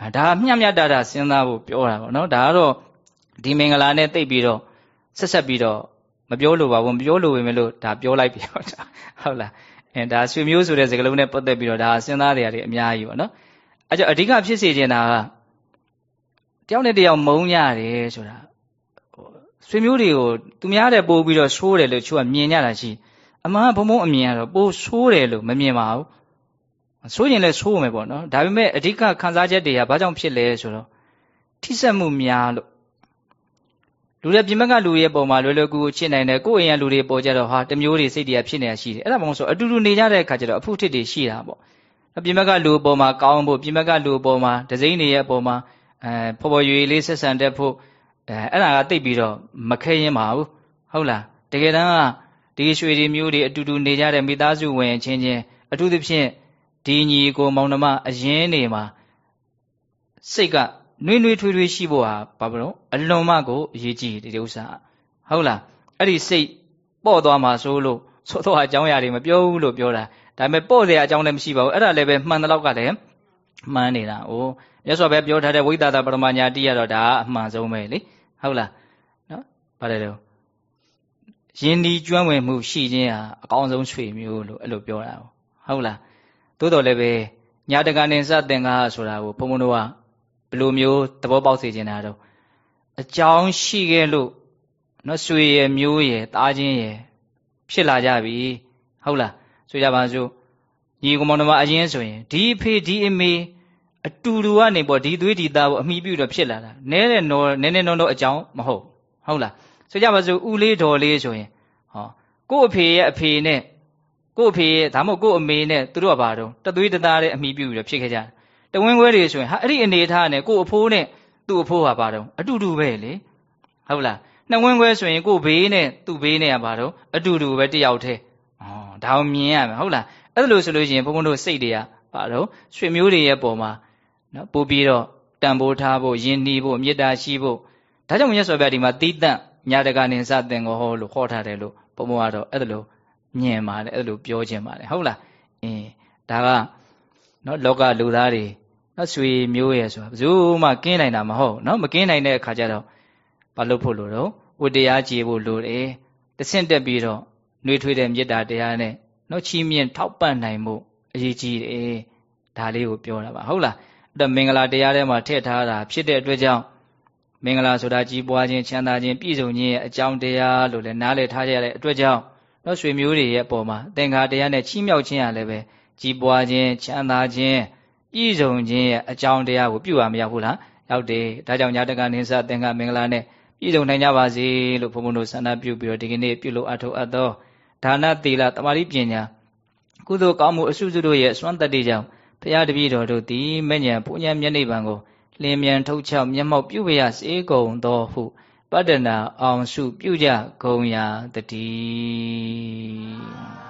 အဲဒါမျှမျှတတစဉ်းစားဖို့ပြောတာပေါ့နော်ဒါကတော့ဒီမင်္ဂလာနဲ့တိတ်ပြီးတော့ဆက်ဆက်ပြီးတော့မပြောလို့ပါဘူးမပြောလို့ပဲမလို့ဒါပြောလိုက်ပြီဟုတ်လားအဲဒါဆွေမျိုးဆိုတဲ့စကားလုံးနဲ့ပတ်သက်ပြီးတော့ဒါစဉ်းစားတရားတွေအများကြီးပေါ့နော်အဲကြောင့်အဓိကဖြစ်စေချင်တာကတယောက်နဲ့တယောက်မုန်းရတယ်ဆိုတာဆွေမျိုးတွေကိုသူများတဲ့ပို့ပြီးတော့ဆိုးတယ်လို့ချို့ကမြင်ကြတာရှိ အမှန်ဘုံဘုံအမြင်ကတော့ပိုးဆိုးတယ်လို့မမြင်ပါဘူးဆိုးရင်လည်းဆိုးမယ်ပေါ့နော်ဒါပေမဲ့အဓိကခံစားချက်တွေကဘာကြောင့်ဖြစ်လဲဆိုတော့ထိစက်မှုများလို့လူတွေပြင်ဘက်ကလူရဲ့ပုံမှာလွယ်လွယ်ကူကူချစ်နိုင်တယ်ကိုယ့်အိမ်ကလူတွေပေါ်ကြတော့ဟာတမျိုးတွေစိတ်တွေကဖြစ်နေတာရှိတယ်အဲ့ဒါမှမဟုတ်ဆိုအတူတူနေကြတဲ့အခါကျတော့အဖုထစ်တွေရှိတာပေါ့ပြင်ဘက်ကလူပေါ်မှာကောင်းဖို့ပြင်ဘက်ကလူပေါ်မှာဒစိမ့်တွေရဲ့ပုံမှာအဲဖော်ဖော်ရွေလေးဆက်ဆံတတ်ဖို့အဲအဲ့ဒါကတိတ်ပြီးတော့မခဲရင်ပါဘူးဟုတ်လားတကယ်တမ်းက ဒီရွှေဒီမျိုးတွေအတူတူနေကြတဲ့မိသားစုဝင်ချင်းချင်းအထူးသဖြင့်ဒီညီကိုမောင်နှမအရင်နေမှာစိတ်ကနှွေးနှွေးထွေးထွေးရှိဖို့ဟာဘာလို့အလွန်မှကိုအရေးကြီးတယ်ဒီဥစ္စာဟုတ်လားအဲ့ဒီစိတ်ပေါ့သွားမှာဆိုလို့သို့တော့အကြောင်းအရာတွေမပြောဘူးလို့ပြောတာဒါပေမဲ့ပေါ့တဲ့အကြောင်းလည်းမရှိပါဘူးအဲ့ဒါလည်းပဲမှန်တဲ့လောက်ကလည်းမှန်နေတာ။အိုးမြတ်စွာဘုရားပြောထားတဲ့ဝိသတာပရမညာတိရတော့ဒါအမှန်ဆုံးပဲလေဟုတ်လားနော်ပါတယ်တော့ ယဉ်ဒီကျွမ်းဝင်မှုရှိခြင်းဟာအကောင်းဆုံးဆွေမျိုးလို့အဲ့လိုပြောတာဟုတ်လားသို့တော်လည်းပဲညာတကန်င်စသင်္ကားဆိုတာကိုဘုံဘုံတို့ကဘယ်လိုမျိုးသဘောပေါက်စေချင်တာတော့အကြောင်းရှိခဲ့လို့နော်ဆွေရယ်မျိုးရယ်တားချင်းရယ်ဖြစ်လာကြပြီဟုတ်လားဆိုကြပါစို့ညီကောင်မောင်နှမအရင်ဆိုရင်ဒီအဖေဒီအမေအတူတူကနေပေါ့ဒီသွေးဒီသားကိုအမိပြုတော့ဖြစ်လာတာနဲတဲ့နော်နဲနဲနော်နော်အကြောင်းမဟုတ်ဟုတ်လား ဆိုကြပါစို့ဦးလေးတော်လေးဆိုရင်ဟောကို့အဖေရဲ့အဖေနဲ့ကို့အဖေရဲ့ဒါမှမဟုတ်ကို့အမေနဲ့သူတို့ကဘာတော့တသွေးတသားတဲ့အမိပြုပြီးတော့ဖြစ်ခဲ့ကြတဝင်းခွဲတွေဆိုရင်ဟာအဲ့ဒီအနေထားနဲ့ကို့အဖိုးနဲ့သူ့အဖိုးဟာဘာတော့အတူတူပဲလေဟုတ်လားနှစ်ဝင်းခွဲဆိုရင်ကို့ဘေးနဲ့သူ့ဘေးနဲ့ကဘာတော့အတူတူပဲတယောက်တည်းဩဒါကိုမြင်ရမယ်ဟုတ်လားအဲ့လိုဆိုလို့ရှိရင်ဘုန်းဘုန်းတို့စိတ်တွေကဘာတော့ရွှေမျိုးတွေရဲ့ပုံမှာနော်ပို့ပြီးတော့တန်ဖိုးထားဖို့ယဉ်နှီးဖို့မေတ္တာရှိဖို့ဒါကြောင့်မြတ်စွာဘုရားဒီမှာသီးတန့် ညာတကနေစသင်္ကောဟောလို့ဟောထားတယ်လို့ဘုံဘကတော့အဲ့ဒါလို့မြင်ပါတယ်အဲ့ဒါလို့ပြောခြင်းပါတယ်ဟုတ်လားအင်းဒါကနော်လောကလူသားတွေနော်ဆွေမျိုးရဲ့ဆိုတာဘယ်သူမှကင်းနိုင်တာမဟုတ်နော်မကင်းနိုင်တဲ့အခါကျတော့ဘာလို့ဖို့လို့တော့ဝတ္တရားကြည်ဖို့လိုတယ်တဆင့်တက်ပြီးတော့နှွေးထွေးတဲ့မေတ္တာတရားနဲ့နော်ချီးမြှင့်ထောက်ပံ့နိုင်မှုအရေးကြီးတယ်ဒါလေးကိုပြောတာပါဟုတ်လားအဲ့တော့မင်္ဂလာတရားထဲမှာထည့်ထားတာဖြစ်တဲ့အတွက်ကြောင့် မင်္ဂလာဆိုတာကြီးပွားခြင်းချမ်းသာခြင်းပြည့်စုံခြင်းရဲ့အကြောင်းတရားလို့လည်းနားလည်ထားကြတဲ့အတွက်ကြောင့်နော်ဆွေမျိုးတွေရဲ့အပေါ်မှာသင်္ခါတရားနဲ့ချီးမြှောက်ခြင်းရလည်းပဲကြီးပွားခြင်းချမ်းသာခြင်းပြည့်စုံခြင်းရဲ့အကြောင်းတရားကိုပြုရမရောက်ဘူးလားရောက်တယ်ဒါကြောင့်ညာတကနေစသင်္ခါမင်္ဂလာနဲ့ပြည့်စုံနိုင်ကြပါစေလို့ဘုန်းဘုန်းတို့ဆန္ဒပြုပြီးတော့ဒီကနေ့ပြုလို့အထောက်အပ်သောဒါနသီလတမာတိပညာကုသိုလ်ကောင်းမှုအစုစုတို့ရဲ့စွမ်းတတ္တိကြောင့်ဘုရားတပည့်တော်တို့သည်မဉ္ဇဉ်ပူဉ္ဇဉ်မျက်နှိပ်ပံကို လင်းမြန်ထုတ်ချောက်မျက်မှောက်ပြုဝရစေကုန်သောဟုပတ္တနာအောင်စုပြုကြကုန်ရာတည်း